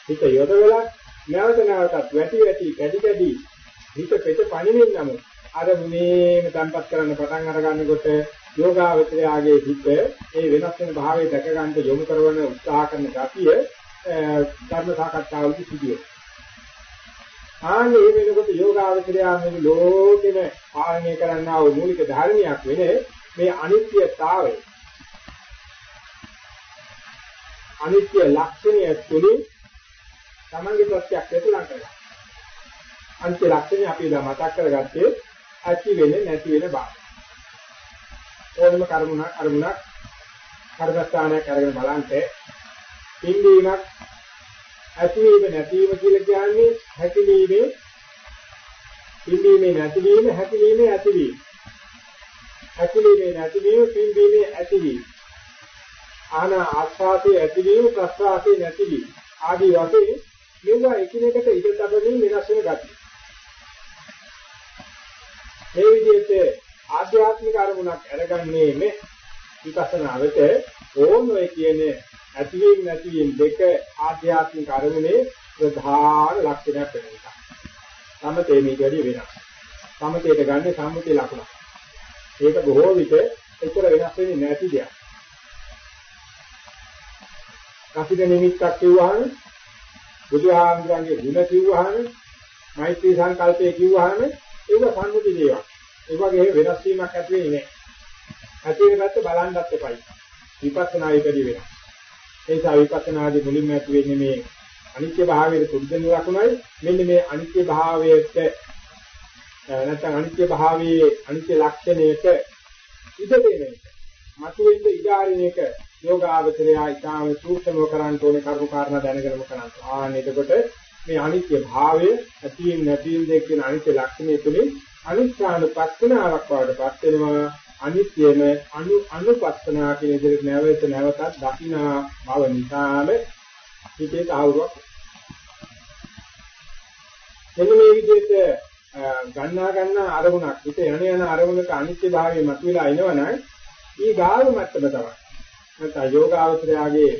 හිත යොදවලා නැවත නැවතත් වැටි වැටි කැඩි කැඩි හිත පෙත පණින්න නමුත් අර මුනේම තන්පත් කරන්න පටන් අර ගන්නකොට යෝගාවචරයාගේ හිත ඒ වෙනස් වෙන භාවයේ දැක ගන්න යොමු කරන උත්සාහ කරන ගතිය ධර්ම සාකච්ඡාවලදී සිදුවේ. ආන්නේ වෙනකොට යෝගාවචරයා මේ ලෝකෙම පාලනය කරන්නා වූ මූලික ධර්මයක් වෙන්නේ මේ අනිත්‍යතාවය. අනිත්‍ය ලක්ෂණය තුළින් තමන්ගේ ප්‍රත්‍යක් හේතුලං කරගන්න. අනිත්‍ය ලක්ෂණය අපි දැන් මතක් කරගත්තේ ඇති වෙන්නේ නැති වෙන බව. ඕනම කර්මුණක් අරමුණක් කර්මස්ථානයක් අරගෙන බලන්ට පින්දීමක් ඇතිවීම නැතිවීම කියලා කියන්නේ හැකිලීමේ පින්දීමේ නැතිවීම හැකිලීමේ ඇතිවීම. හැකිලීමේ නැතිවීම පින්දීමේ ඇතිවීම. ආන ආස්වාදයේ ඇතිවීම ප්‍රස්වාදයේ නැතිවීම. ආදී වශයෙන් මේවා එකිනෙකට ඉඩ තබමින් වෙනස් වෙන ගතිය. මේ විදිහට ආධ්‍යාත්මික අරමුණක් අරගන්නේ මේ විපස්සනාවට ඕන ඔය කියන්නේ ඇතිවීම නැතිවීම දෙක ආධ්‍යාත්මික අරමුණේ ප්‍රධාන ලක්ෂණයක් වෙන එක. සමතේ මේක වැඩි වෙනස්. සමතේට ගන්නේ සම්මුතිය ලකුණ. ඒක බොහෝ විට එච්චර වෙනස් වෙන්නේ නැති දෙයක්. කසින නිමිත්තක් කිව්වහම බුදුහාමුදුරන්ගේ ගුණ කිව්වහම මෛත්‍රී සංකල්පය කිව්වහම ඒක සම්මුති දේවල්. ඒ වගේ වෙනස් වීමක් ඇති වෙන්නේ නැහැ. ඇති වෙනකට බලන්නත් එපයි. විපස්සනා ඉදදී වෙනවා. ඒ නිසා විපස්සනාදී මුලින්ම ඇති වෙන්නේ මේ අනිත්‍ය භාවයේ පුදුම ලකුණයි. මෙන්න මේ අනිත්‍ය භාවයට නැත්නම් අනිත්‍ය භාවයේ අනිත්‍ය ලක්ෂණයට ඉඩ දෙන එක. මතුවෙන්න ඉඩාරින එක යෝගාවචරය ඊටාම සූක්ෂමව කරන්න ඕනේ කරුණු කාරණා දැනගෙනම කරන්න. ආන්න එතකොට මේ අනිත්‍ය භාවය ඇතිවීම නැතිවීම දෙක කියන අනිත්‍ය ලක්ෂණය තුළින් අනිත්‍යානුපස්සනාවක් වඩපත් වෙනවා. අනිත්‍යම අනු අනුපස්සනා කියන විදිහට නැවත නැවතත් දකිනා බව නිසාම හිතේ තහවුරුවක්. එන්න මේ විදිහට ගන්නා ගන්නා අරමුණක් හිත යන යන අරමුණක අනිත්‍ය භාවය මතුවලා එනවනම් ඊ ගාව මට්ටම තමයි. නැත්නම් යෝගාවචරයාගේ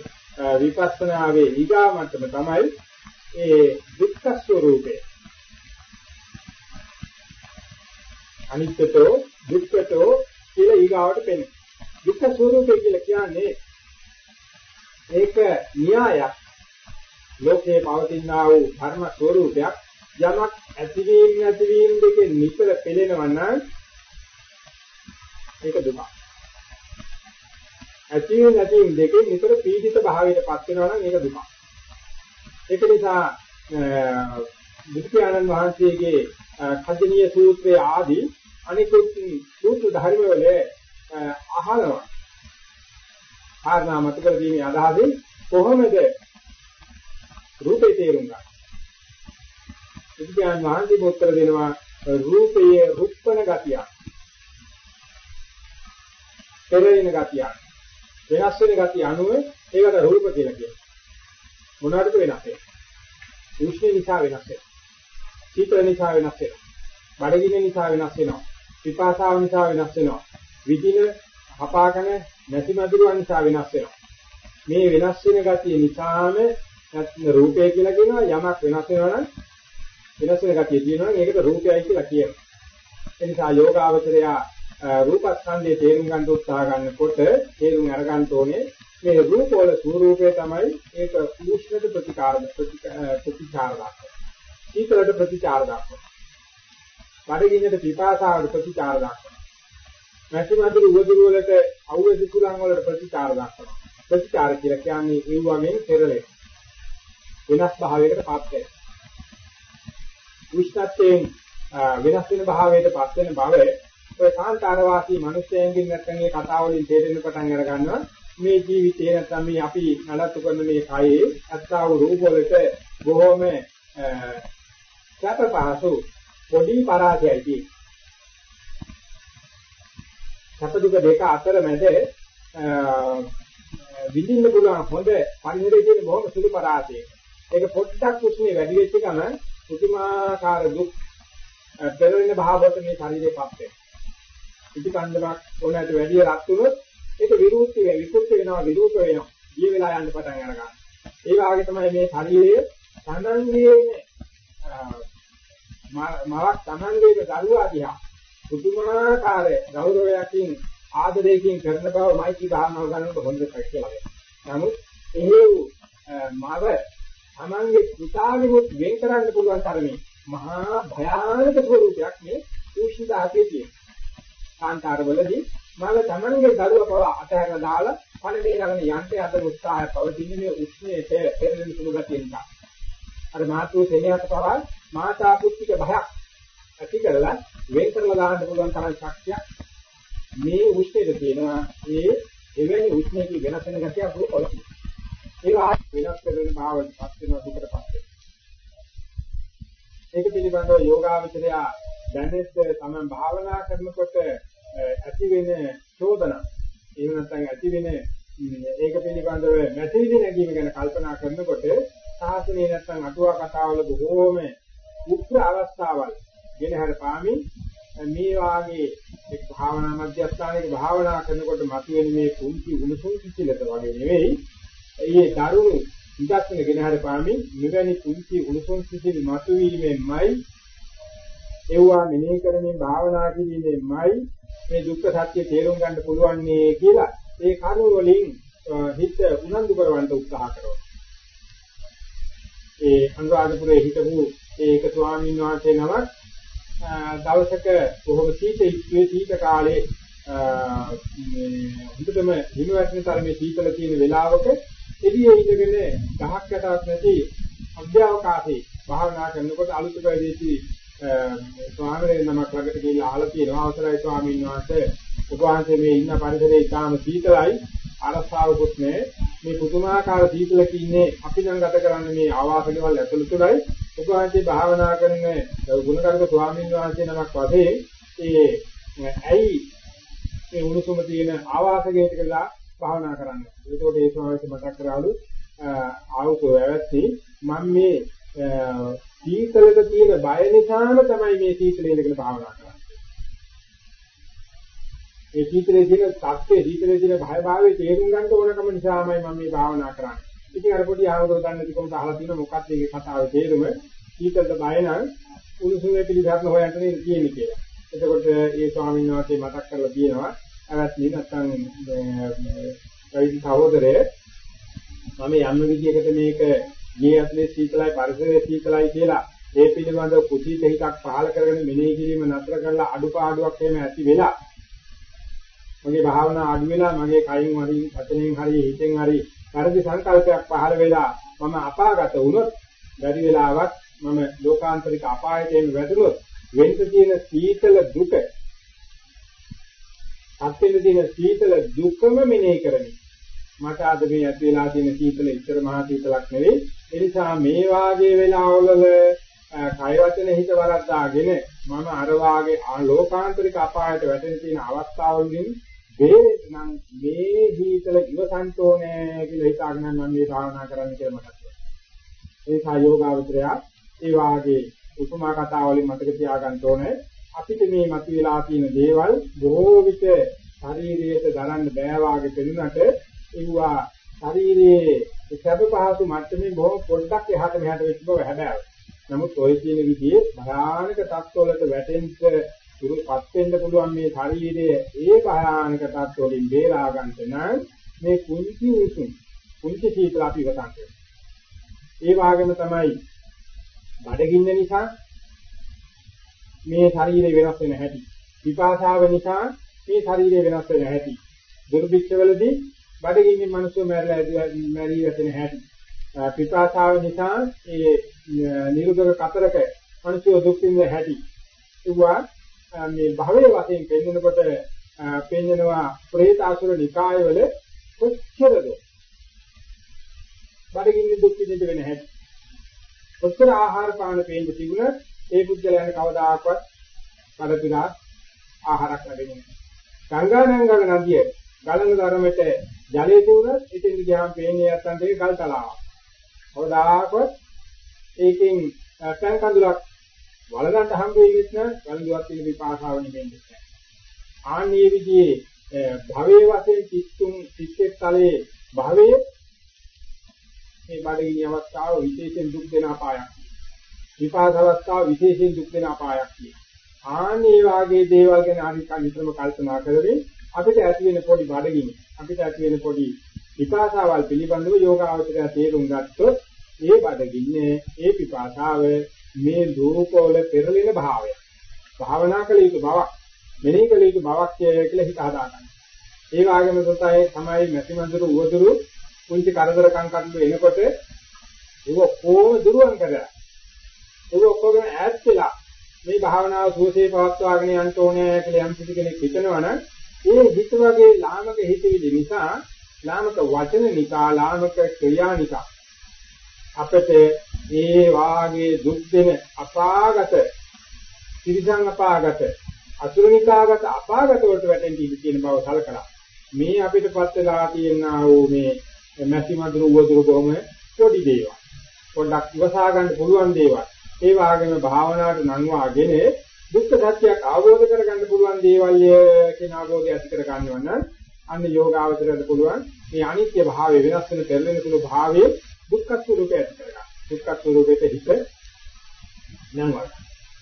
විපස්සනාවේ ඊගා මට්ටම තමයි ඒ දුක්ඛ ස්වરૂපේ. අනිත්‍යතෝ දුක්ඛතෝ කියලා ඊගාවට පෙනෙන. දුක්ඛ ස්වરૂපය කියලා කියන්නේ ඒක න්‍යායක්. ලෝකේ පවතිනා වූ ධර්ම ස්වરૂපයක් යමක් ඇතිවීම නැතිවීම දෙකේ නිතර පෙළෙනවා නම් ඒක දුක. ඇතිවීම නැතිවීම දෙකේ නිතර පීඩිත භාවයටපත් වෙනවා නම් ඒක දුක. ඒක නිසා බුදුපියාණන් වහන්සේගේ කජනීය සූත්‍රයේ ආදී අනිකුත් සූත්‍ර ධර්මවල අහනවා. ආර්ණා මත කර දීමේ අදහසින් කොහොමද රූපේ තේරුම් ගන්න. බුදුන් වහන්සේ උත්තර දෙනවා රූපයේ රුප්පන ගතිය. පෙරෙන ගතිය. වෙනස් වෙන ගතිය අනුව ඒකට රූප කියලා කියනවා. මොනවටද වෙනස් වෙන්නේ? උෂ්ණ නිසා වෙනස් වෙනවා. සීතල නිසා වෙනස් වෙනවා. බඩගින්න නිසා වෙනස් වෙනවා. පිපාසාව නිසා වෙනස් වෙනවා. විදින හපාකන නැති මදුරුවන් නිසා වෙනස් වෙනවා. මේ වෙනස් වෙන ගතිය නිසාම නැත්නම් රූපය කියලා කියනවා යමක් වෙනස් වෙනවා නම් වෙනස් වෙන ගතිය තියෙනවා නම් ඒකට රූපයයි කියලා කියනවා. ඒ නිසා යෝගාවචරය රූපස්කන්ධයේ තේරුම් ගන්න උත්සාහ ගන්නකොට තේරුම් අරගන්න ඕනේ මේ රූප වල ස්වરૂපය තමයි ඒක උෂ්ණට ප්‍රතිකාර ප්‍රතිචාර දක්වන. සීතලට ප්‍රතිචාර දක්වන. බඩගින්නට පිපාසාවට ප්‍රතිචාර දක්වනවා. නැති මදුරු උවදුරු වලට අවුව සිකුලන් වලට ප්‍රතිචාර දක්වනවා. ප්‍රතිචාර කියලා කියන්නේ ඒ වගේම පෙරලෙන. වෙනස් භාවයකට පත් වෙන. උෂ්ණත්වයෙන් වෙනස් වෙන භාවයට පත් වෙන බව ඔය කාන්තාර වාසී මිනිස්යෙන්ගෙන් නැත්නම් මේ කතාවලින් තේරෙන්න පටන් අර ගන්නවා. මේ ජීවිතේ නැත්නම් මේ අපි නඩත්තු කරන මේ කයේ අත්තාව රූප වලට බොහොම සැපපහසු පොඩි පරාසයයි තියෙන්නේ. සැප දුක දෙක අතර මැද විඳින්න පුළුවන් හොඳ පරිසරයේ තියෙන බොහොම සුළු පරාසයක. ඒක පොඩ්ඩක් උස්නේ වැඩි වෙච්ච ගමන් පුදුමාකාර දුක් පෙරෙන භාවයට මේ ශරීරේ පත් වෙනවා. ඉතිපන්දමක් ඕනෑමට වැඩි රත් වුණොත් ඒක විරූපී වේ විකෘති වෙනවා විරූප වෙනවා. දිය වෙලා යන්න පටන් ගන්නවා. ඒ වගේ තමයි මේ ශරීරයේ සඳන්ගේ මවක් Tamanගේ දරුවා දිහා පුදුමාකාර ගෞරවයකින් ආදරයෙන් කරන බව මෛත්‍රී භාවනාව ගන්නකොට හොඳට කියලා වෙනවා. නමුත් එහෙව් මව තමන්ගේ පුතාගෙනුත් වෙන් කරන්න පුළුවන් තරමේ මහා භයානක ස්වරූපයක් මේ උෂ්ණ ධාතයේ තියෙනවා. කාන්තාරවලදී මම තමන්ගේ දරුවා පව අතහැරලා දාලා පණේ ළඟන යන්ට යන උත්සාහය පවතින මේ උෂ්ණයේ පෙරෙන සුළු ගතිය නිසා. අර මාතෘ සේනයට පවා මාතා පුත්තික භයක් ඇති කරලා වෙන් කරලා දාන්න පුළුවන් තරම් ශක්තියක් මේ උෂ්ණයට තියෙනවා. ඒ එවැනි උෂ්ණයක වෙනස් වෙන ගතියක් පොළොවේ. ඒක වෙනස් වෙන භාවයට පත් වෙනවා දුකටපත් වෙනවා. ඒක පිළිබඳව යෝගාවචරය දැනෙත් තමයි භාවනා කරනකොට ඇති වෙන චෝදන එහෙම නැත්නම් ඇති වෙන ඒක පිළිබඳව නැතිවි නැගීම ගැන කල්පනා කරනකොට සාසනේ නැත්නම් අටුවා කතාවල බොහෝම උත්‍ර අවස්ථාවල් ගෙනහැර පාමින් මේ වාගේ එක් භාවනා මධ්‍යස්ථානයේ භාවනා කරනකොට මතුවෙන මේ කුංචි උණුසුම් කිචිලත වගේ නෙවෙයි ඒ දරුණු ඉදක්න ගෙනහැර පාමින් මෙවැනි කුංචි උණුසුම් කිචිලි මතුවීමෙන්මයි ඒවා මෙනෙහි කරමින් භාවනා කිරීමෙන්මයි මේ දුක්ඛ සත්‍ය තේරුම් ගන්න පුළුවන් නේ කියලා ඒ කරුණ වලින් හිත උනන්දු කරවන්න උත්සාහ කරනවා. ඒ අනුරාධපුරයේ හිටපු ඒක ස්වාමීන් වහන්සේ නමක් දවසක බොහොම සීත ඉස්සේ සීත කාලේ මේ හොඳටම හිම වැටෙන තරමේ සීතල තියෙන වෙලාවක එළියේ ඉඳගෙන ගහක් යටවත් නැති අධ්‍යාවකාශේ භාවනා කරනකොට අලුත් ප්‍රදේශී ස්වාමීන් නමක් ළඟට ගිහිල්ලා අහලා තියෙනවා. අවසරයි ස්වාමීන් වහන්සේ. ඔබ වහන්සේ මේ ඉන්න පරිසරයේ ඉතාම සීතලයි. අරසාවකුත් නැහැ. මේ පුදුමාකාර සීතලක ඉන්නේ අපි නම් ගත කරන්නේ මේ ආවාසකවල ඇතුළතයි ඔබ වහන්සේ භාවනා කරන ගුණකරක ස්වාමීන් වහන්සේ නමක් වශයෙන් ඒ ඇයි මේ උණුසුම තියෙන ආවාසකයට කියලා භාවනා කරන්නේ ඒකෝට ඒ ස්වාමීන් මතක් කරාලු ආවකෝ ඇවැත්ටි මම මේ සීතලක තියෙන බය නිසාම තමයි මේ සීතලේ ඉඳගෙන භාවනා කරන්නේ. ඒ සීතලේ තියෙන සත්‍ය සීතලේ තියෙන භයභාවයේ තේරුම් ගන්න ඕනකම නිසාමයි මම මේ භාවනා කරන්නේ. ඉතින් අර පොඩි ආවදෝ දන්න ටිකම අහලා තියෙන මොකක්ද මේකේ කතාවේ තේරුම? සීතලද බය නම් උණුසුමේ පිළිගන්න හොයන්න නේ තියෙන්නේ කියලා. එතකොට ඒ ස්වාමීන් වහන්සේ මතක් කරලා තියෙනවා අරත් නේ නැත්තම් මේ සහෝදරේ මම යම් විදියකට මේක මේ ඇතුලේ සීතලයි පරිසරයේ සීතලයි කියලා ඒ පිළිබඳව කුසීත හිතක් පහල කරගෙන මෙනෙහි කිරීම නතර කරලා අඩුපාඩුවක් එහෙම ඇති වෙලා මගේ භාවනා අඩු වෙලා මගේ කයින් හරි වචනෙන් හරි හිතෙන් හරි පරිදි සංකල්පයක් පහල වෙලා මම අපාගත වුණොත් වැඩි වෙලාවක් මම ලෝකාන්තරික අපායට එන්න වැටුනොත් වෙන්න තියෙන සීතල දුක අත්වෙන්න තියෙන සීතල දුකම මෙනෙහි කරමින් මට අද මේ ඇති වෙලා තියෙන සීතල ඉතර මහා සීතලක් නෙවෙයි ඒ නිසා මේ වාගේ වෙලාවවල කය වචන හිත වරද්දාගෙන මම අර වාගේ ලෝකාන්තරික අපායට වැටෙන තියෙන අවස්ථාවලින් බේරෙන්න නම් මේ හීතල ඉවසන්තෝනේ කියලා හිතාගෙන මම මේ භාවනා කරන්න කියලා මතක් කරගන්නවා. ඒ සායෝගාවචරය ඒ වාගේ උපමා කතාවලින් මතක තියාගන්න ඕනේ අපිට මේ මතුවලා තියෙන දේවල් බොහෝ විට ශරීරයට දරන්න බෑ වාගේ පෙනුනට ඒවා ශරීරයේ සැප පහසු මට්ටමේ බොහොම පොඩ්ඩක් එහාට මෙහාට වෙච්ච බව හැබෑව. නමුත් ওই කියන විදිහේ භයානක තත්ත්වවලට වැටෙන්න ඉරුපත් වෙන්න පුළුවන් මේ ශරීරයේ ඒ භයානක තත්ත්වවලින් බේරා ගන්නට නම් මේ කුංචි උසුම් කුංචි සීතල අපි ඉවතක් ඒ වගේම තමයි බඩගින්න නිසා මේ ශරීරය වෙනස් වෙන හැටි. විපාසාව නිසා මේ ශරීරය වෙනස් වෙන හැටි. දුර්භික්ෂවලදී බඩගින්නේ මිනිස්සු මැරිලා මැරී වැටෙන හැටි. පිපාසාව නිසා ඒ නිරුද්ධක කතරක මිනිස්සු දුක් විඳින හැටි. ඒවා මේ භවයේ වශයෙන් පෙන්වනකොට පෙන්වනවා ප්‍රේත අසුර නිකායවල කොච්චරද බඩගින්නේ දුක් විඳින වෙන හැටි. කොච්චර ආහාර පාන පේන්න තිබුණත් ඒ පුද්ගලයන් කවදාකවත් බඩ පිරා ආහාරක් ලැබෙන්නේ නැහැ. ගංගා නංගල නදිය ගලන ධර්මයට ජලයේ තිබුණත් එතෙන් ගියාම පේන්නේ නැත්තන් දෙක ගල් තලාවක්. කවදාකවත් ඒකෙන් පැන් කඳුලක් වලගන්න හම්බ වෙන්නේ නැහැ. ගල්දුවක් තියෙන විපාසාව නෙමෙයි. ආන්නේ විදිහේ භවයේ වශයෙන් චිත්තුන් චිත්තේ තලයේ භවයේ මේ බඩගිනි අවස්ථාව විශේෂයෙන් දුක් දෙන අපායක්. විපාක අවස්ථාව විශේෂයෙන් දුක් දෙන අපායක් කියන. ආන්නේ වාගේ දේවල් ගැන හරි නිතරම කල්පනා කරමින් අපිට ඇති වෙන පොඩි බඩගිනි අපිට ඇති වෙන පොඩි විපාසාවල් පිළිබඳව යෝගාවචරය තේරුම් ගත්තොත් ඒ බඩගින්නේ ඒ පිපාසාව මේ රූපවල පෙරලෙන භාවය. භාවනා කළ යුතු බවක් මෙනෙහි කළ යුතු බවක් කියලා හිත හදා ගන්න. ඒ වගේම සතයි තමයි මැසි මඳුරු උවදුරු කුංචි කරදරකම් කටු එනකොට ඒක කොහොම දුරුවන් කරලා ඒක ඔක්කොම ඈත් වෙලා මේ භාවනාව සුවසේ පවත්වාගෙන යන්න ඕනේ කියලා යම් කිසි කෙනෙක් හිතනවනම් ඒ හිත වගේ ලාමක හිතවිලි නිසා ලාමක වචන නිසා ලාමක ක්‍රියා නිසා අපට ඒ වාගේ දුක් දෙන අපාගත තිරිසං අපාගත අසුරනිකාගත අපාගත වලට වැටෙන්න ඉඩ තියෙන බව සලකලා මේ අපිට පත් වෙලා තියෙනා වූ මේ මැසි මදුරු උවදුරු කොහොම පොඩි දේවල් පොඩ්ඩක් ඉවසා ගන්න පුළුවන් දේවල් ඒ වගේම භාවනාවට නංවාගෙන දුක්ඛ සත්‍යයක් අවබෝධ කරගන්න පුළුවන් දේවල් කියන අවබෝධය ඇති කර ගන්නවා නම් අන්න යෝගාවචරයට පුළුවන් මේ අනිත්‍ය භාවය වෙනස් වෙන පෙරලෙන සුළු භාවයේ දුක්ඛ ස්වરૂපය ඇති කරගන්න. දුක්ඛ ස්වરૂපයට හිත නංවන.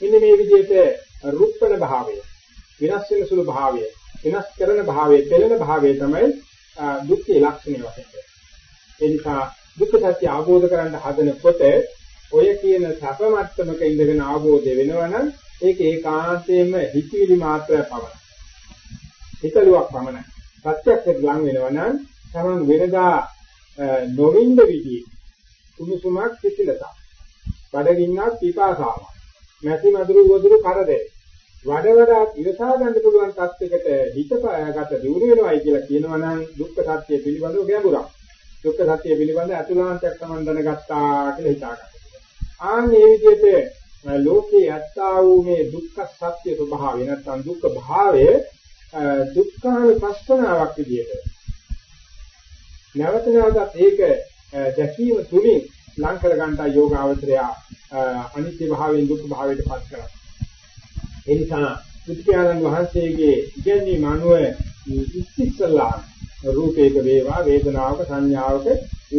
මෙන්න මේ විදිහට රුප්පණ භාවය වෙනස් වෙන සුළු භාවය වෙනස් කරන භාවය පෙළෙන භාවය තමයි දුක්ඛේ ලක්ෂණය වශයෙන්. ඒ නිසා දුක්ඛ සත්‍ය අවබෝධ කරගන්න හදනකොට ඔය කියන සැප මට්ටමක ඉඳගෙන අවබෝධය වෙනවනම් ඒක ඒකාන්තයෙන්ම හිතවිලි මාත්‍රයක් පමණයි. හිතලුවක් පමණයි. සත්‍යයක් ලං වෙනවනම් තමන් වෙනදා නොවින්ද විදිහේ කුණුසුමක් සිසිලසක්. බඩගින්නක් පිපාසාවක්. නැති මදුරු වදුරු කරදේ. වඩ වඩා ඉවසා ගන්න පුළුවන් තත්යකට හිතපයගත දියුණු වෙනවයි කියලා කියනවනම් දුක්ඛ සත්‍ය පිළිබඳව ගැඹුරක්. දුක්ඛ සත්‍ය පිළිබඳ අතුලාන්තයක් තමන් දැනගත්තා කියලා හිතා ගන්න. ආන් මේ විදිහට ලෝකේ යත්තා වූ මේ දුක්ඛ සත්‍ය ස්වභාවය නැත්නම් දුක්ඛ භාවය දුක්ඛානුපස්සනාවක් විදිහට නැවත නැවතත් ඒක දැකීම තුලින් ලං කර ගන්නට යෝගාවචරය අනිත්‍ය භාවයෙන් දුක්ඛ භාවයට පත් කරනවා. ඒ නිසා බුදුපියාණන් වහන්සේගේ ඉගැන්වීම අනුව ඉස්තිස්සලා රූපේක වේවා වේදනාවක සංඥාවක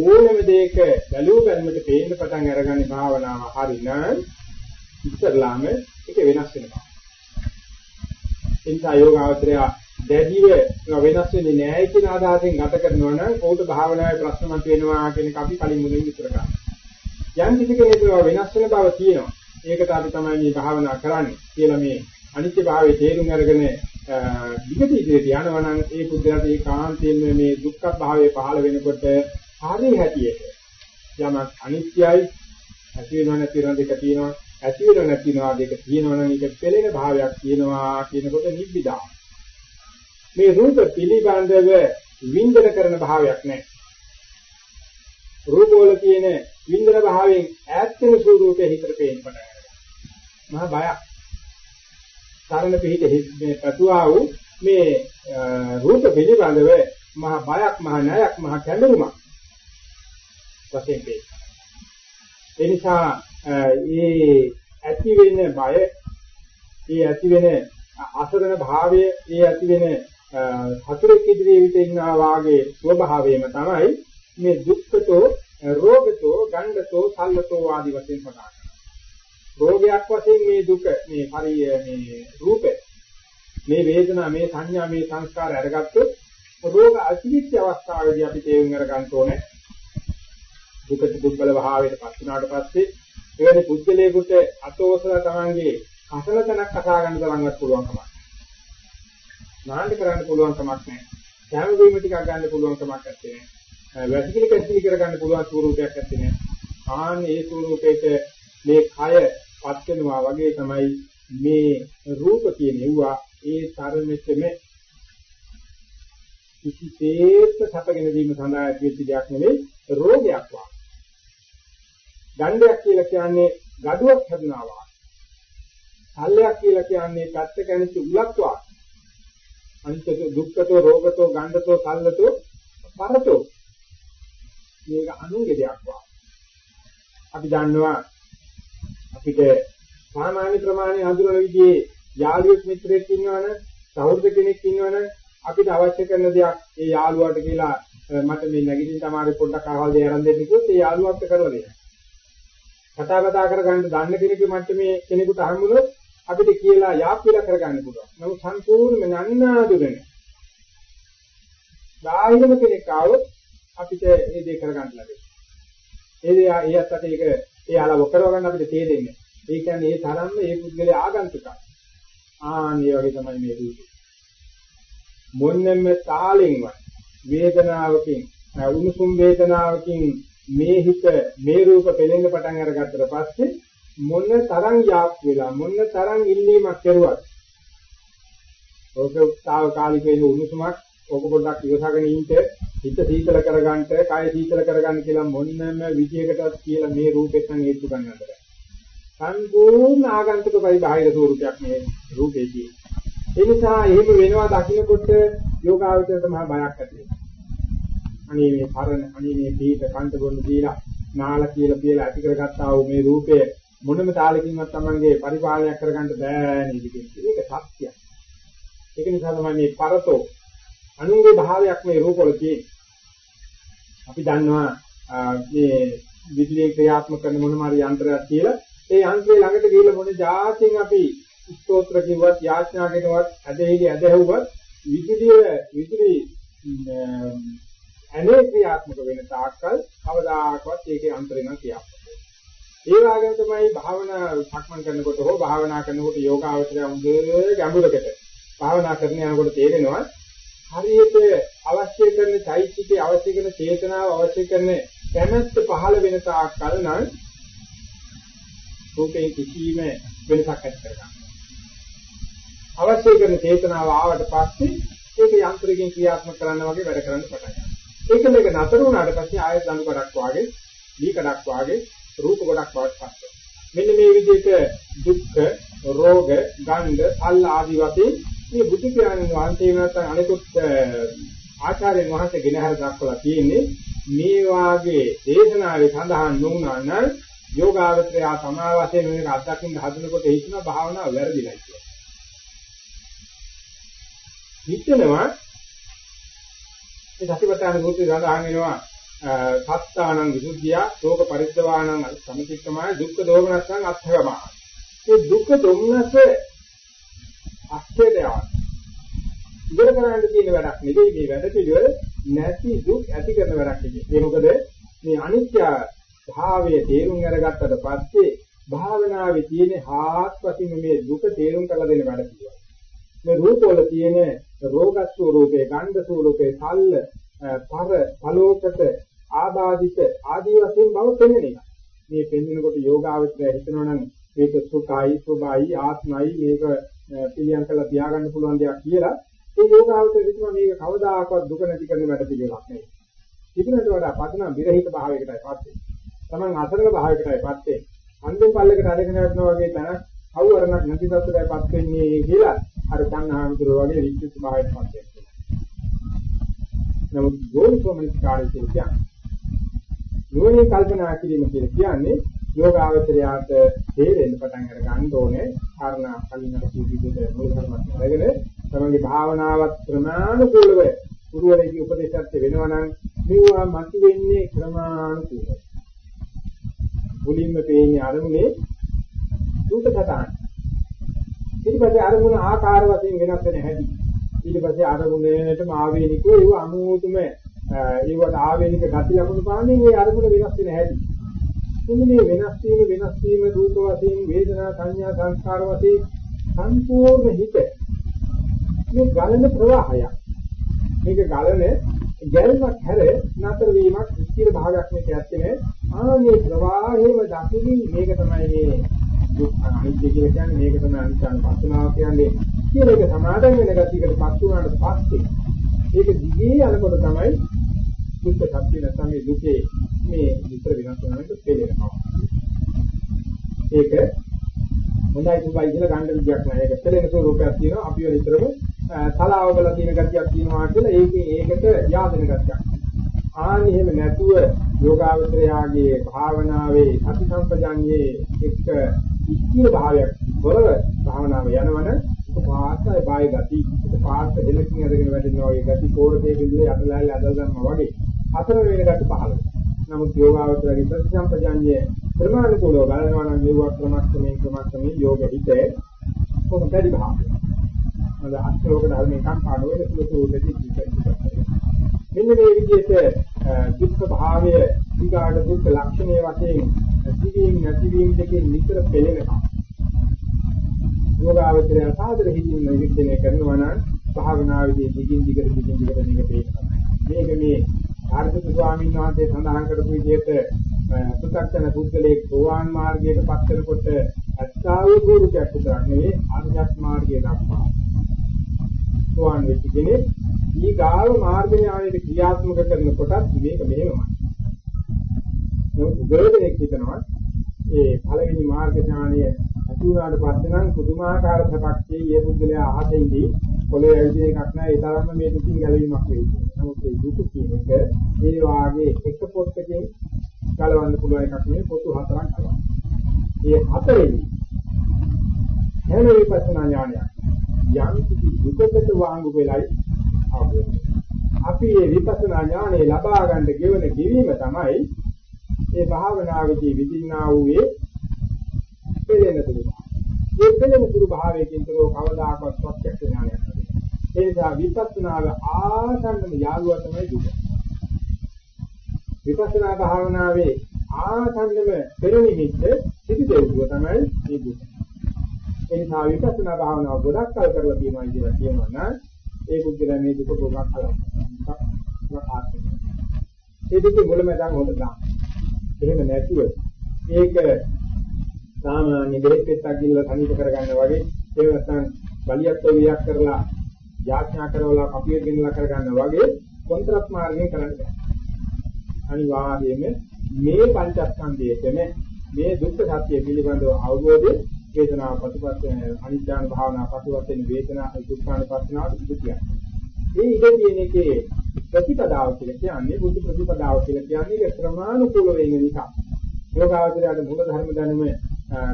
ඕනම දෙයක බැලුව බැලමට පේන්න පටන් අරගන්නේ භාවනාව හරිනම් ඉස්සරලාම ඒක වෙනස් වෙනවා. එනිසා යෝගාවචරය දැඩිව වෙනස් වෙන්නේ නැහැ කියන අදහසෙන් ගත කරනවා නම් ඕකට භාවනාවේ ප්‍රශ්න මත වෙනවා කියන එක අපි කලින් මුලින් විතර කරා. යම් කිසි කෙනෙක් වෙනස් වෙන බව තියෙනවා. ඒකට අපි තමයි මේ භාවනා කරන්නේ කියලා මේ අනිත්‍ය භාවයේ තේරුම් අරගෙන විගති ඉදිරියට යනවා නම් ඒ බුද්ධයාට ඒ කාන්තයෙන්ම මේ දුක්ඛ භාවයේ පහළ වෙනකොට හරි හැටියට යමක් අනිත්‍යයි ඇති වෙනව නැති වෙනව දෙක තියෙනවා ඇති වෙනව නැති වෙනව දෙක තියෙනවා නම් ඒක පෙළෙන භාවයක් තියෙනවා කියනකොට නිබ්බිදා. මේ රූප පිළිබඳව වින්දන කරන භාවයක් නැහැ රූපවල තියෙන වින්දන භාවයෙන් ඈත් වෙන ස්වරූපේ හිතට පේන්න පටන් ගන්නවා. මහා බයක්. සරණ පිහිට මේ පැතුවා වූ මේ රූප පිළිබඳව මහා බයක් මහා ණයක් මහා කැඳවුමක් වශයෙන් වේ. ඒ නිසා ඒ ඇති වෙන බය, ඒ ඇති වෙන අසරණ භාවය, ඒ ඇති වෙන හතුරෙක් ඉදිරියේ විත ඉන්නා වාගේ ස්වභාවයම තමයි මේ දුක්ඛතෝ රෝගතෝ ගණ්ඩතෝ සල්ලතෝ ආදී වශයෙන් පටන් රෝගයක් වශයෙන් මේ දුක මේ හරිය මේ රූපේ මේ වේදනා මේ සංඥා මේ සංස්කාර අරගත්තොත් රෝග අතිවිච්ච අවස්ථාවේදී අපි තේරුම් අරගන්න ඕනේ දුක දුක්බල භාවයට පත් වුණාට පස්සේ එවැනි පුද්ගලයෙකුට අතෝසලා තමන්ගේ අසල තැනක් අසා ගන්න තරම්වත් පුළුවන් කමක් නැහැ. කරන්න පුළුවන් කමක් නැහැ. කැම වීම ටිකක් ගන්න පුළුවන් කමක් නැත්තේ. වැසිකිලි කැසිලි කර ගන්න පුළුවන් ස්වරූපයක් නැත්තේ නෑ. ආන් ඒ ස්වරූපයක මේ කය පත් වෙනවා වගේ තමයි මේ රූප කියනෙව්වා ඒ තරමෙතම කිසිසේත් සැපගෙන දීම සඳහා ඇතිවෙච්ච දෙයක් නෙවෙයි රෝගයක් වා. ගණ්ඩයක් කියලා කියන්නේ gaduwak හැදුනා වා. සල්ලයක් කියලා කියන්නේ පැත්ත කැණිච්ච උලක් වා. අනිත්‍ය දුක්ඛතෝ රෝගතෝ ගණ්ඩතෝ සල්ලතෝ පරතෝ මේක අනුන්ගේ දෙයක් වා. අපි දන්නවා අපිට සාමාන්‍ය ප්‍රමාණය හඳුනන විදිහේ යාළුවෙක් මිත්‍රයෙක් ඉන්නවනම් සහෝදර කෙනෙක් ඉන්නවනම් අපිට අවශ්‍ය කරන දෙයක් ඒ යාළුවාට කියලා මට මේ නැගිටින්න තමයි පොඩ්ඩක් අහවල් දෙයක් අරන් දෙන්න කිව්වොත් ඒ යාළුවාට කරලා දෙනවා. කතා බතා කරගන්න දන්න කෙනෙකුගේ මට්ටමේ කෙනෙකුට හම්බුනොත් අපිට කියලා යාප් වෙලා කරගන්න පුළුවන්. නමුත් සම්පූර්ණ නන්නාදුරන බාහිරම කෙනෙක් ආවොත් අපිට මේ දේ කරගන්න ලැබෙනවා. ඒ දේ ඒ අත්තට ඒක ඒ අලව කරව ගන්න අපිට තේරෙන්නේ. ඒ කියන්නේ ඒ තරම්ම ඒ පුද්ගලයා ආගන්තුකයි. ආන් මේ වගේ තමයි මේ රූපේ. මොන්නෙම තාලෙන්වත් වේදනාවකින් උණුසුම් වේදනාවකින් මේ හිත මේ රූප පෙළෙන්න පටන් අරගත්තට පස්සේ මොන තරම් යාප් වෙලා මොන තරම් ඉල්ලීමක් කරුවත් ඕක తాවකාලික වෙන උණුසුමක් ඕක පොඩ්ඩක් ඉවසගෙන ඉන්න හිත සීතල කරගන්න, කය සීතල කරගන්න කියලා මොන්නම විදියකටවත් කියලා මේ රූපෙත් නම් හේතු ගන්නට බෑ. සම්පූර්ණ ආගන්තුක පරිබාහිර ස්වරූපයක් මේ රූපේ තියෙන්නේ. ඒ නිසා එහෙම වෙනවා දකින්නකොට යෝගාවචරයට මහා බයක් ඇති වෙනවා. අනේ මේ පරණ අනේ මේ පීත කන්ත බොන්න දීලා නාල කියලා කියලා ඇති කරගත්තා වූ මේ රූපය මොනම තාලකින්වත් Tamange පරිපාලනය කරගන්න බෑ නේද කියන්නේ. ඒක සත්‍යයක්. ඒක නිසා තමයි මේ පරතෝ අනුන්ගේ භාවයක් මේ රූපවල තියෙන්නේ. අපි දන්නවා මේ විදුලිය ක්‍රියාත්මක කරන මොනම හරි යන්ත්‍රයක් කියලා ඒ යන්ත්‍රය ළඟට ගිහිල්ලා මොන જાතියෙන් අපි ස්තෝත්‍ර කිව්වත් යාඥා කෙරුවත් ඇදහිලි ඇදහුවත් විදුලිය විදුලි ඇනේ ක්‍රියාත්මක වෙන තාක්කල් කවදාකවත් ඒකේ අන්තරේ නම් ක්‍රියාත්මක ඒ වගේම තමයි භාවනා සක්මන් කරනකොට හෝ භාවනා කරනකොට යෝගාවචරය උදේ ගැඹුරකට භාවනා කරන යනකොට තේරෙනවා හරියට අවශ්‍ය කරන চৈতසිකේ අවශ්‍ය කරන චේතනාව අවශ්‍ය කරන කැමැත්ත පහළ වෙන තාක් කල නම් රූපේ කිසිම වෙනසක් ඇති කරගන්න. අවශ්‍ය කරන චේතනාව ආවට පස්සේ ඒක යන්ත්‍රයෙන් ක්‍රියාත්මක කරන්න වගේ වැඩ කරන්න පටන් ගන්නවා. ඒක මේක නතර වුණාට පස්සේ ආයෙත් දණු කඩක් වාගේ, දී කඩක් වාගේ රූප ගොඩක් බවට පත් වෙනවා. මෙන්න මේ විදිහට දුක්ඛ, රෝග, ගන්ධ, අල්ල ආදී වශයෙන් මේ බුදු පියාණන් වහන්සේ නැත්නම් අනිකුත් ආචාර්යන් වහන්සේ ගෙනහැර දක්වලා තියෙන්නේ මේ වාගේ දේශනාවේ සඳහන් වුණා නම් යෝගාවචරය සමාවසයෙන් මේක අත්දකින්න හදනකොට හිතන භාවනාව වැරදිලා කියලා. හිතනවා මේ සතිපට්ඨාන සූත්‍රය සඳහන් වෙනවා සත්තානං විසුද්ධිය, ශෝක පරිද්දවානං සමතික්කමයි, දුක්ඛ දෝමනස්සං අත්ථගමයි. මේ දුක්ඛ දොම්නස අක්ෂේද යවන්න. ඉවර කරන්න තියෙන වැඩක් නෙවෙයි මේ වැඩ පිළිවෙල නැති දුක් ඇති කරන වැඩක් නෙවෙයි. ඒ මොකද මේ අනිත්‍ය භාවය තේරුම් අරගත්තට පස්සේ භාවනාවේ තියෙන හාත්පසින් මේ දුක තේරුම් කරලා දෙන වැඩ පිළිවෙල. මේ රූපවල තියෙන රෝග ස්වરૂපේ, ගන්ධ ස්වરૂපේ, සල්ල, පර, පලෝකත, ආබාධිත ආදී වශයෙන් බව පෙන්වන එක. මේ පෙන්වනකොට යෝගාවචරය හිතනවා නම් මේක සුඛයි, සුභයි, ආත්මයි මේක පිළියම් කරලා තියාගන්න පුළුවන් දෙයක් කියලා ඒ යෝගාවචර හිතනවා මේක කවදාකවත් දුක නැති කරන වැඩ පිළිවෙලක් නෙවෙයි. තිබුණට වඩා පදනම් විරහිත භාවයකටයි පත් වෙන්නේ. Taman අසරණ භාවයකටයි පත් වෙන්නේ. අන්තිම පල්ලෙකට අරගෙන යනවා වගේ තැන අවවරණක් නැති තත්ත්වයකටයි පත් වෙන්නේ කියලා අර සංහාමුදුර වගේ විචිත භාවයට පත් වෙනවා. නමුත් ගෝල්කෝමනික කාර්යය කියන්නේ නුවණින් කල්පනා කිරීම කියලා කියන්නේ යෝගාවචරයාට තේරෙන්න පටන් අර ගන්න ඕනේ කාරණා කලින් අර කීපෙට මුල් කරමත් අරගෙන තමගේ භාවනාවත් ක්‍රමානුකූලව ගුරුවරයෙකු උපදේශත් වෙනවා නම් මේවා මත වෙන්නේ ක්‍රමානුකූලව. මුලින්ම තේින්නේ අරමුණේ දුකතාන. ඊට පස්සේ අරමුණ ආකාර වශයෙන් වෙනස් වෙන හැටි. ඊට පස්සේ අරමුණේටම ආවේනිකව ඒව අනුමුතුම ඒවට ආවේනික ගති ලකුණු පාන්නේ ඒ අරමුණ වෙනස් වෙන හැටි. මෙන්න මේ වෙනස් වීම වෙනස් වීම රූප වශයෙන් වේදනා සංඥා සංස්කාර වශයෙන් සම්පූර්ණ හිත. මේ ගලන ප්‍රවාහයක් මේක ගලන ගැල්මක් හැර නතර වීමක් ස්ථිර භාගයක් මේක ඇත්තේ ආයේ ප්‍රවාහයේම දකිමින් මේක තමයි මේ දුක් අනිත්‍ය කියලා කියන්නේ. මේක තමයි අනිත්‍යන පස්සනාව කියන්නේ. කියලා ඒක සමාදන් වෙන ගතියකට පත් වුණාට පස්සේ ඒක දිගේ යනකොට තමයි දුක්ඛ සත්‍ය නැත්නම් මේ දුකේ මේ විතර වෙනස් වෙනකොට තේරෙනවා. ඒක හොඳයි සුබයි කියලා ගන්න විදියක් නෑ. ඒක පෙරෙන ස්වරූපයක් තියෙනවා. අපි වල විතරම තලාවබල තියෙන ගතියක් තියෙනවා කියලා ඒකේ ඒකට යාදෙන ගතියක්. ආන් එහෙම නැතුව යෝගාවචරයාගේ භාවනාවේ අති සම්පජාන්නේ එක්ක ඉස්තිර භාවයක් වල භාවනාව යනවන පාස්සයි බාය ගති පාස්ස දෙලකින් අරගෙන වැඩෙනවා වගේ ගති කෝරදේ බිඳුවේ අතලැල්ල අදල් ගන්නවා වගේ හතර වෙන ගති පහළ නමුත් යෝගාවචරගේ ප්‍රතිසම්පජාන්නේ ප්‍රමාණිකෝලව බලනවා නම් මේවා ක්‍රමක්‍රමයෙන් ක්‍රමක්‍රමයෙන් යෝග හිතේ කොහොමද පරිභාගය. අද අස්ලෝක ධර්මයේ කම්පාණ වෙන සුළු සුළු දෙකක් මෙන්න මේ විදිහට දුක්ඛ භාවය ඊගාට දුක්ඛ ලක්ෂණය වශයෙන් නැතිවීම නැතිවීම දෙකෙන් නිතර පෙළෙනවා. යෝගාවචරය සාදර හිතින් නිරීක්ෂණය කරනවා නම් භාවනාවේදී දිගින් දිගට දිගින් දිගට මේක පේනවා. මේක මේ ආර්ථික ස්වාමීන් වහන්සේ සඳහන් කරපු විදිහට පු탁තන පුද්ගලයේ සෝවාන් මාර්ගයට පත් වෙනකොට අත්තාවෝ ගුරුකයක් උතරක් නෙවෙයි ආර්යත් මාර්ගය දක්වා. සෝවාන් වෙච්ච කෙනෙක් ඊ ගාව මාර්ග ඥානයේ ක්‍රියාත්මක කරනකොටත් මේක මෙහෙමයි. උගලෙක් හිතනවා ඒ පළවෙනි මාර්ග ඥානය ඇති වුණාට පස්සේ නම් පුදුමාකාර සපක්කේ මේ පුද්ගලයා අහසෙන්දී පොළේ ඇවිදින එකක් නෑ ඒ තරම්ම මේ දුකින් ගැලවීමක් වෙයි. නමුත් මේ දුක කියන එක ඒ වාගේ එක පොත්තකින් ගලවන්න පුළුවන් එකක් නෙවෙයි පොතු හතරක් ගලවන්න. මේ හතරෙදි හැම විපස්සනා ඥානයක් යම් කිසි දුකකට වාංගු වෙලයි ආවෙන්නේ. අපි මේ විපස්සනා ඥානය ලබා ගන්න ගෙවන ගෙවීම තමයි ඒ භාවනාවේදී විදින්නා වූ පෙළෙන තුරු. මේ පෙළෙන තුරු භාවයෙන් තොරව කවදාකවත් ප්‍රත්‍යක්ෂ ඥානයක් නැහැ. ඒ නිසා විපස්සනාව ආසන්නම යාළුවා තමයි දුක. විපස්සනා භාවනාවේ ආසන්නම පෙරනිමිත්ත පිටිදෙව්ව තමයි මේ දුක. ඒ නිසා විපස්සනා භාවනාව ගොඩක් කල් කරලා තියෙනවා කියලා කියනවා නම් ඒ බුද්ධිලා මේ දුක ගොඩක් කල් ඒ දෙකේ මුලමඳන් හොඳ ගන්න. එහෙම නැතුව ඒක සාමාන්‍ය දෙයක් පෙත්තක් ගිල්ල තනිත කරගන්න වගේ ඒ නැත්නම් බලියක් තෝවියක් කරලා යාඥා කරවලා කපිය ගෙනලා කරගන්න වගේ කොන්ත්‍රාත් මාර්ගයෙන් කරන්න බෑ. අනිවාර්යයෙන්ම මේ පංචස්කන්ධයේම මේ දුක්ඛ සත්‍ය පිළිබඳව අවබෝධය වේදනාව ප්‍රතිපත්ති අනිත්‍යන භාවනා ප්‍රතිපත්තින වේදනා දුක්ඛාන පස්සනාව ඉදිරියට. මේ ඉඳ තියෙන එකේ ප්‍රතිපදාව කියලා කියන්නේ බුද්ධ ප්‍රතිපදාව කියලා කියන්නේ ඒක ක්‍රමානුකූල වෙන නිසා. යෝගාවචරයට මූල ධර්ම දැනුම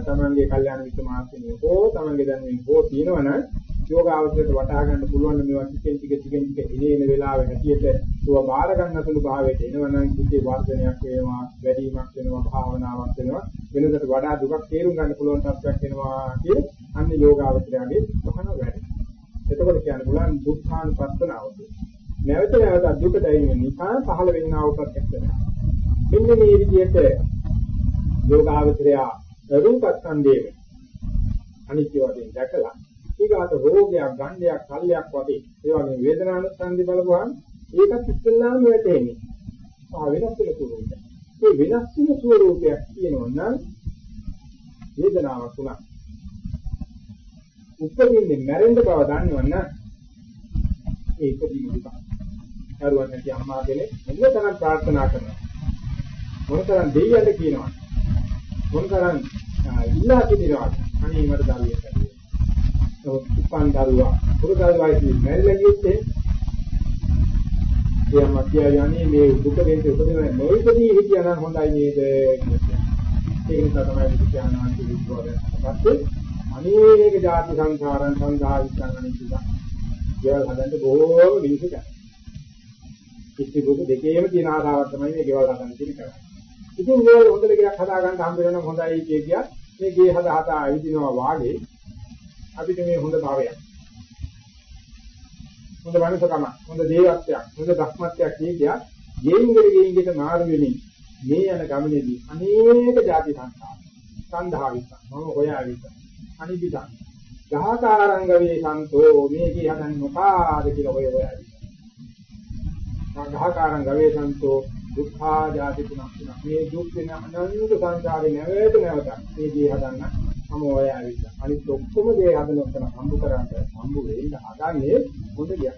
තමන්ගේ කල්යාණ මිත්‍ර මාර්ගයේ හෝ තමන්ගේ දැනුමින් හෝ තියෙනවනම් යෝගාවචරයට වටහා ගන්න පුළුවන් මේවා ටිකෙන් ටික ටිකෙන් ටික ඉනේන වෙලාවෙ හැටියට ඒවා බාර ගන්න සුළු භාවයට එනවනම් කිසි වර්ධනයක් වෙනවා වැඩිවීමක් වෙනවා භාවනාවක් වෙනවා වෙනකට වඩා දුකක් තේරුම් ගන්න පුළුවන් තත්ත්වයක් වෙනවා කියන අන්න යෝගාවචරයගේ ප්‍රහන වැඩි. එතකොට කියන්න පුළුවන් දුක්ඛානුපස්සනාව නැවත නැවත දුක දැරීම නිසා පහළ වෙන්නා වූ ප්‍රත්‍යක්ෂය. මෙන්න මේ විදිහට යෝගාවචරය රූපස්කන්ධයේ අනිත්‍ය වශයෙන් දැකලා ඊගාට රෝගයක්, ගණ්ඩයක්, කල්යක් වගේ ඒ වගේ වේදනානුස්සන්දි බලපුවාම ඒකත් ඉස්සෙල්ලාම වැටෙන්නේ. ආ වෙනස් වෙන ස්වරූපයක්. මේ වෙනස් වෙන ස්වරූපයක් කියනවා නම් වේදනාවක් තුනක්. උපදින්නේ මැරෙන්න බව දන්නවනම් ඒ ඉපදීම විපාක. කරුවන් නැති අම්මා කෙනෙක් මොන තරම් ප්‍රාර්ථනා කරනවා. මොන තරම් දෙයියන්ට කියනවා. මොන තරම් ඉල්ලා සිටිනවද? අනේ මට දරුවෙක් උපන් දරුවා පුරුදල් වයසේ මැරිලා ගියොත් එයා මතියයන්නේ මේ දුක දෙන්න උපදින නොඉපදී හිටියනම් හොඳයි නේද කියලා. ඒක නිසා තමයි විද්‍යානාන්ති විද්‍යාවයන් පස්සේ අනේක ಜಾති සංඛාරයන් සංඝා විඥානනි කියලා. ඒවල් හදන්න බොහෝම මිනිසු කරා. කිසි බුදු දෙකේම තියෙන ආසාවක් තමයි මේ ගෙවල් හදන්න තියෙන කරන්නේ. ඉතින් මේ හොඳට ගයක් හදා ගන්න හම්බ වෙනවා හොඳයි කිය කිය මේ ගේ හදා හදා ඇවිදිනවා වාගේ අපිට මේ හොඳ භාවයක්. හොඳ මනුෂකම, හොඳ දේවත්වයක්, හොඳ ධර්මත්වයක් කියකියා ගෙයින්ගෙට ගෙයින්ගෙට මාරු වෙමින් මේ යන ගමනේදී අනේක ಜಾති සංස්කාර සංධාවිත මම හොයාවිත අනිබිදන් ගහකාරංග වේ සන්තෝ මේ කී හදන්නේ මොකාද කියලා ඔය හොයාවි. ගහකාරංග වේ සන්තෝ දුක්ඛා ජාති තුනක් තුනක් මේ දුක් වෙන අනන්ත සංසාරේ නැවත නැවත මේ දී හදන්න මම ඔය ඇවිත් අනිත් ඔක්කොම දේ හදන ඔතන හම්බ කරාට හම්බ වෙන්න හදන්නේ හොඳ ගියක්.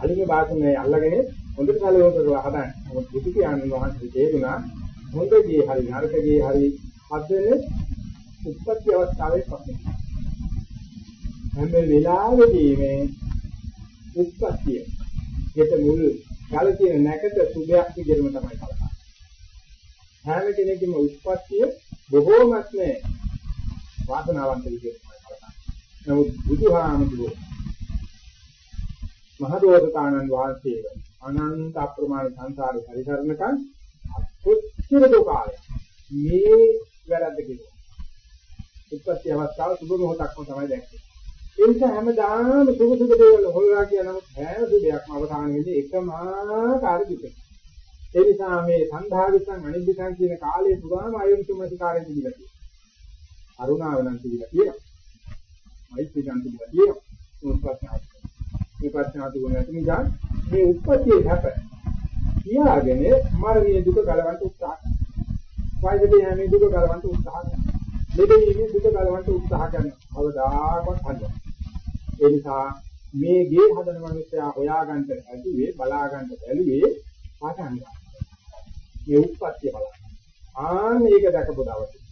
අලිගේ වාසනේ අල්ලගෙන හොඳට කලවෝ කරලා හදන්නේ. මොකද බුදු කියන්නේ වහන්සේ තේරුණා හොඳ දේ හරි නරක දේ හරි හදන්නේ උත්පත්ති අවස්ථාවේ පස්සේ. හැම වෙලාවෙදී මේ උත්පත්තිය යට මුල් කල තියෙන නැකත සුභයක් විදිහටම තමයි කලකන්නේ. හැම කෙනෙකුම උත්පත්තිය බොහෝමත්ම වාසනාවන්ත විදිහට තමයි කලකන්නේ. නමුත් බුදුහාමුදුරුවෝ මහදෝසතානන් වහන්සේ අනන්ත අප්‍රමාණ සංසාරේ පරිසරණකන් කොච්චර දුකාලය මේ වැරද්ද කිව්වා. උත්පත්ති අවස්ථාව සුබ මොහොතක්ම තමයි දැක්කේ. ඒ නිසා හැමදාම සුබ සුබ දේවල් හොයලා කියන නමුත් හැම සුබයක්ම අවසාන වෙන්නේ එකම ආකාර දුක. ඒ නිසා මේ සංධාවිසං අනිද්දිසං කියන කාලයේ පුරාම අයොනිසුමතිකාරයෙන් තිබිලා තියෙනවා. අරුණාව නම් තිබිලා තියෙනවා. මෛත්‍රිකම් තිබිලා තියෙනවා. මේ ප්‍රශ්නාත්. මේ ප්‍රශ්නාත් ගුණ නැති නිසා මේ උප්පත්තියේ හැප කියාගෙන මරණීය දුක ගලවන්න උත්සාහ කරනවා. වයසදී යන්නේ දුක ගලවන්න උත්සාහ කරනවා. මෙතනීමේ දුක ගලවන්න උත්සාහ කරනවා. අවදාකවත් හදනවා. ඒ නිසා මේ ගේ හදන මිනිස්සයා හොයාගන්න ඇදුවේ බලාගන්න බැලුවේ පටන් ගන්නවා. මේ උත්පත්ති බලන්න. ආන්න මේක දැකපු දවසේ.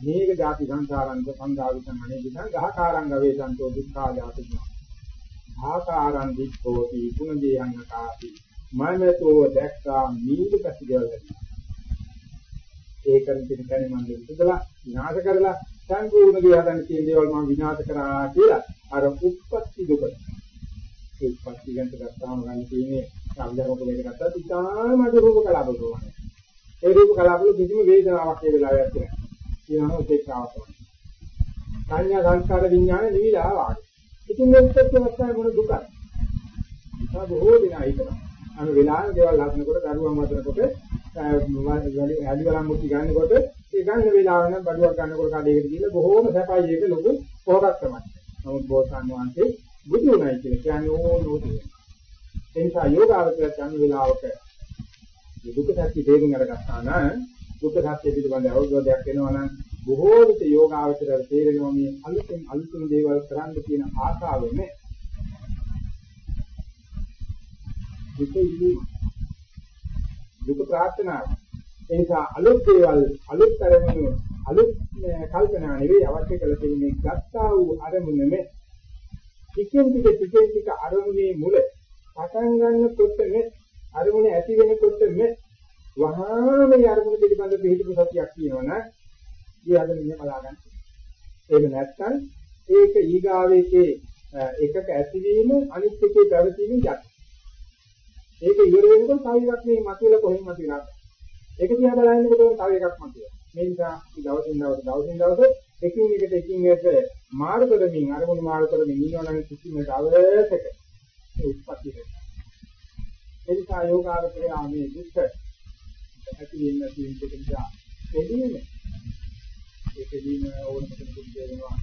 මේක ಜಾති සංසාරංග සංඝාවිතං අනේදින ගහකාරංග වේසන්තෝ දුක්ඛා ජාතිඥා. ආකාරං දික්ඛෝති පුනජේයං කාති. මනතෝ දැක්කා මීඩ කසිදවල. ඒකෙන් පිට කණි මන් දෙන්නදලා විනාශ කරලා සංකූර්ණ දේ හදන්න තියෙන දේවල් මම විනාශ කරා කියලා අර උත්පත්ති දුක. ඒ උත්පත්ති ගැන ගත්තාම ගන්න තියෙන්නේ සංඥාවක දෙක ගත්තා ඉතාමද රූප කලාප දුවන. ඒ රූප කලාපවල කිසිම වේදනාවක් ඒ වෙලාවට නැහැ. කියනවා උපේක්ෂාවක් තමයි. සංඥා සංස්කාර විඥාන නිවිලා වාගේ. ඉතින් මේ උත්පත්ති අවස්ථාවේ මොන දුකද? ඒක බොහෝ දිනා හිතනවා. අර වෙලාවේ දේවල් ලක්නකොට දරුවන් වදනකොට වැඩි බලම් මුටි ගන්නකොට ඒ ගන්න වෙලාව නම් බඩුවක් ගන්නකොට කඩේකට ගිහලා බොහෝම සැපයි ඒක ලොකු පොරක් තමයි. නමුත් බෝසත්න් වහන්සේ බුදු උනායි කියලා කියන්නේ ඕනෝනේ. ඒ නිසා යෝගාවචරය යම් වෙලාවක මේ දුක සත්‍ය තේරුම් අරගත්තා නම් දුක සත්‍ය පිළිබඳ අවබෝධයක් වෙනවා නම් බොහෝ විට යෝගාවචරය තේරෙනවා මේ අලුතෙන් අලුතෙන් දේවල් කරන්න තියෙන ආශාවෙම දුක ඉන්නේ දුක ප්‍රාර්ථනාව. ඒ නිසා අලුත් දේවල් අලුත් අරමුණු අලුත් කල්පනා නෙවෙයි අවශ්‍ය කළ තියෙන්නේ ගත්තා වූ අරමුණෙම ටිකෙන් ටික ටිකෙන් ටික අරමුණේ මුල පටන් ගන්නකොටම අරමුණ ඇති වෙනකොටම වහාම මේ අරමුණ පිළිබඳ පිළිතුරු සතියක් කියනවනම් ඊ අරමුණ බලා ගන්න. එහෙම නැත්නම් ඒක ඊගාවේකේ එකක ඇතිවීම අනිත් එකේ පැවතීම යක්. ඒක ඉවර වෙනකොට තව එකක් මේ මතුවලා කොහෙන් මතුවලා. ඒක දිහා බලනකොට තව එකක් මතුවෙනවා. මේ නිසා දවසින් දවස දවසින් දවස එකින් එකට එකින් එකට මාරු කරමින් අරමුණු මාරු කරමින් ඉන්නවනම් කිසිම දවසක උත්පත්ති වෙනවා. ඒ නිසා යෝගාවචරය ආමේ දුක්ඛ ඇති වෙන තියෙන දෙක නිසා. එදීම ඒකදීම ඕන කෙනෙකුට කියනවා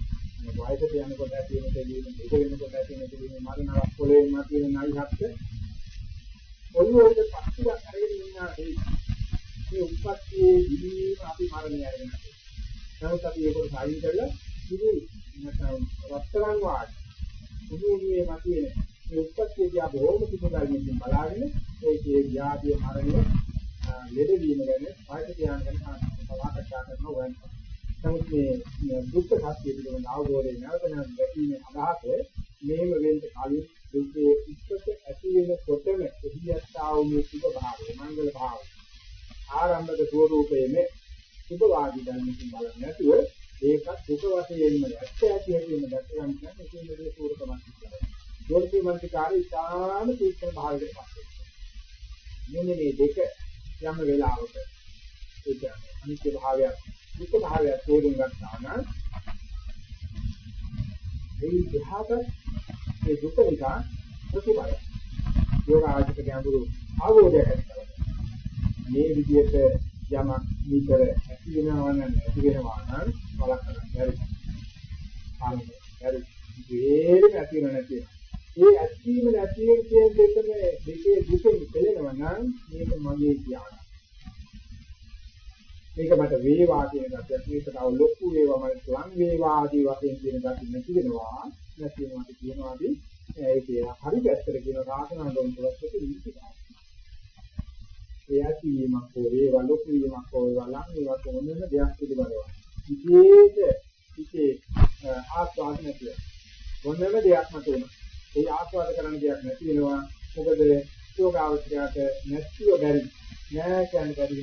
වයසට යනකොට ඇති වෙන දෙයක් ඒක වෙනකොට ඇති වෙන දෙයක් මරණයක් පොළේ මත වෙන නයිහත් ඔළුවට පස්තියක් අරගෙන ඉන්නා මේ උත්පත්තියේ දිවීම අපි මරණය අරගෙන නමුත් අපි ඒකට සායින් කරලා ඉතින් නැත්නම් රත්තරන් වාඩි. මුදුනේ මතුවේ. මේ උත්පත්ති දිහා බොහොම සුදුසුකමින් බලාගෙන ඒකේ ව්‍යාධිය මරණය ලෙඩවීම ගැන පාට ධ්‍යාන ගැන සාකච්ඡා කරනවා වෙන. නමුත් මේ දුක්ඛ සත්‍ය පිළිබඳ අවබෝධය නැවත නැවත දැකීමේ අදහස මෙහෙම වෙන්න කලින් දුකේ ඉස්පත ඇති වෙනකොටම එහියස්තාවු මේ සුභ භාවය මංගල භාවය ආරම්භක ස්වરૂපයේ සුභ වාදී ධර්මකින් බලන්නේ නැතුව ඒකත් දුක වශයෙන්ම ඇත්ත ඇති හැටිම දැක්කම කියන්නේ ඒකේ ස්වરૂපමත් කරනවා. කියලා. යෝනිසෝ මනසිකාරය ඉතාම තීක්ෂණ භාවයකට පත් වෙනවා. මෙන්න මේ දෙක යම් වෙලාවක ඒ කියන්නේ අනිත්‍ය භාවයක් දුක් භාවයක් තේරුම් ගන්නා නම් ඒ දෙහාට ඒ දුක නිසා ප්‍රතිපල යෝගාචර ගැඹුරු අවබෝධයක් ඇති කරගන්න. මේ විදිහට යමක් විතර ඇති වෙනවා නම් ඇති වෙනවා නම් බලක් කරන්න බැරි. ආනන්ද බැරි. වේරෙම ඇති වෙන නැති වෙනවා. ඒ ඇත්තීම නැතිවීම කියන දෙකම දෙකේ දුකෙන් පෙළෙනවා නම් මේක මගේ කියන. මේක මට වේවා කියන ගැටයක් මේක තව ලොකු වේවා මට ලං වේවා ආදී වශයෙන් කියන ගැටි නැති වෙනවා නැති වෙනවා කියනවාදී ඒකේ හරි පැත්තට කියන රාසනාඳුන් තුලත් ඉතිරියි. ඒ ඇතිවීමක් හෝ වේවා ලොකු වීමක් හෝ වේවා ලං වේවා කොහොමද දෙයක් පිළිබඳව. විශේෂ විශේෂ ආස්වාද නැතිව මොනම දෙයක් මත උනා ඒ ආස්වාද කරන්න දෙයක් නැති වෙනවා. මොකද යෝගාවචරයට නැතිව බැරි නෑ කියන්නේ බැරි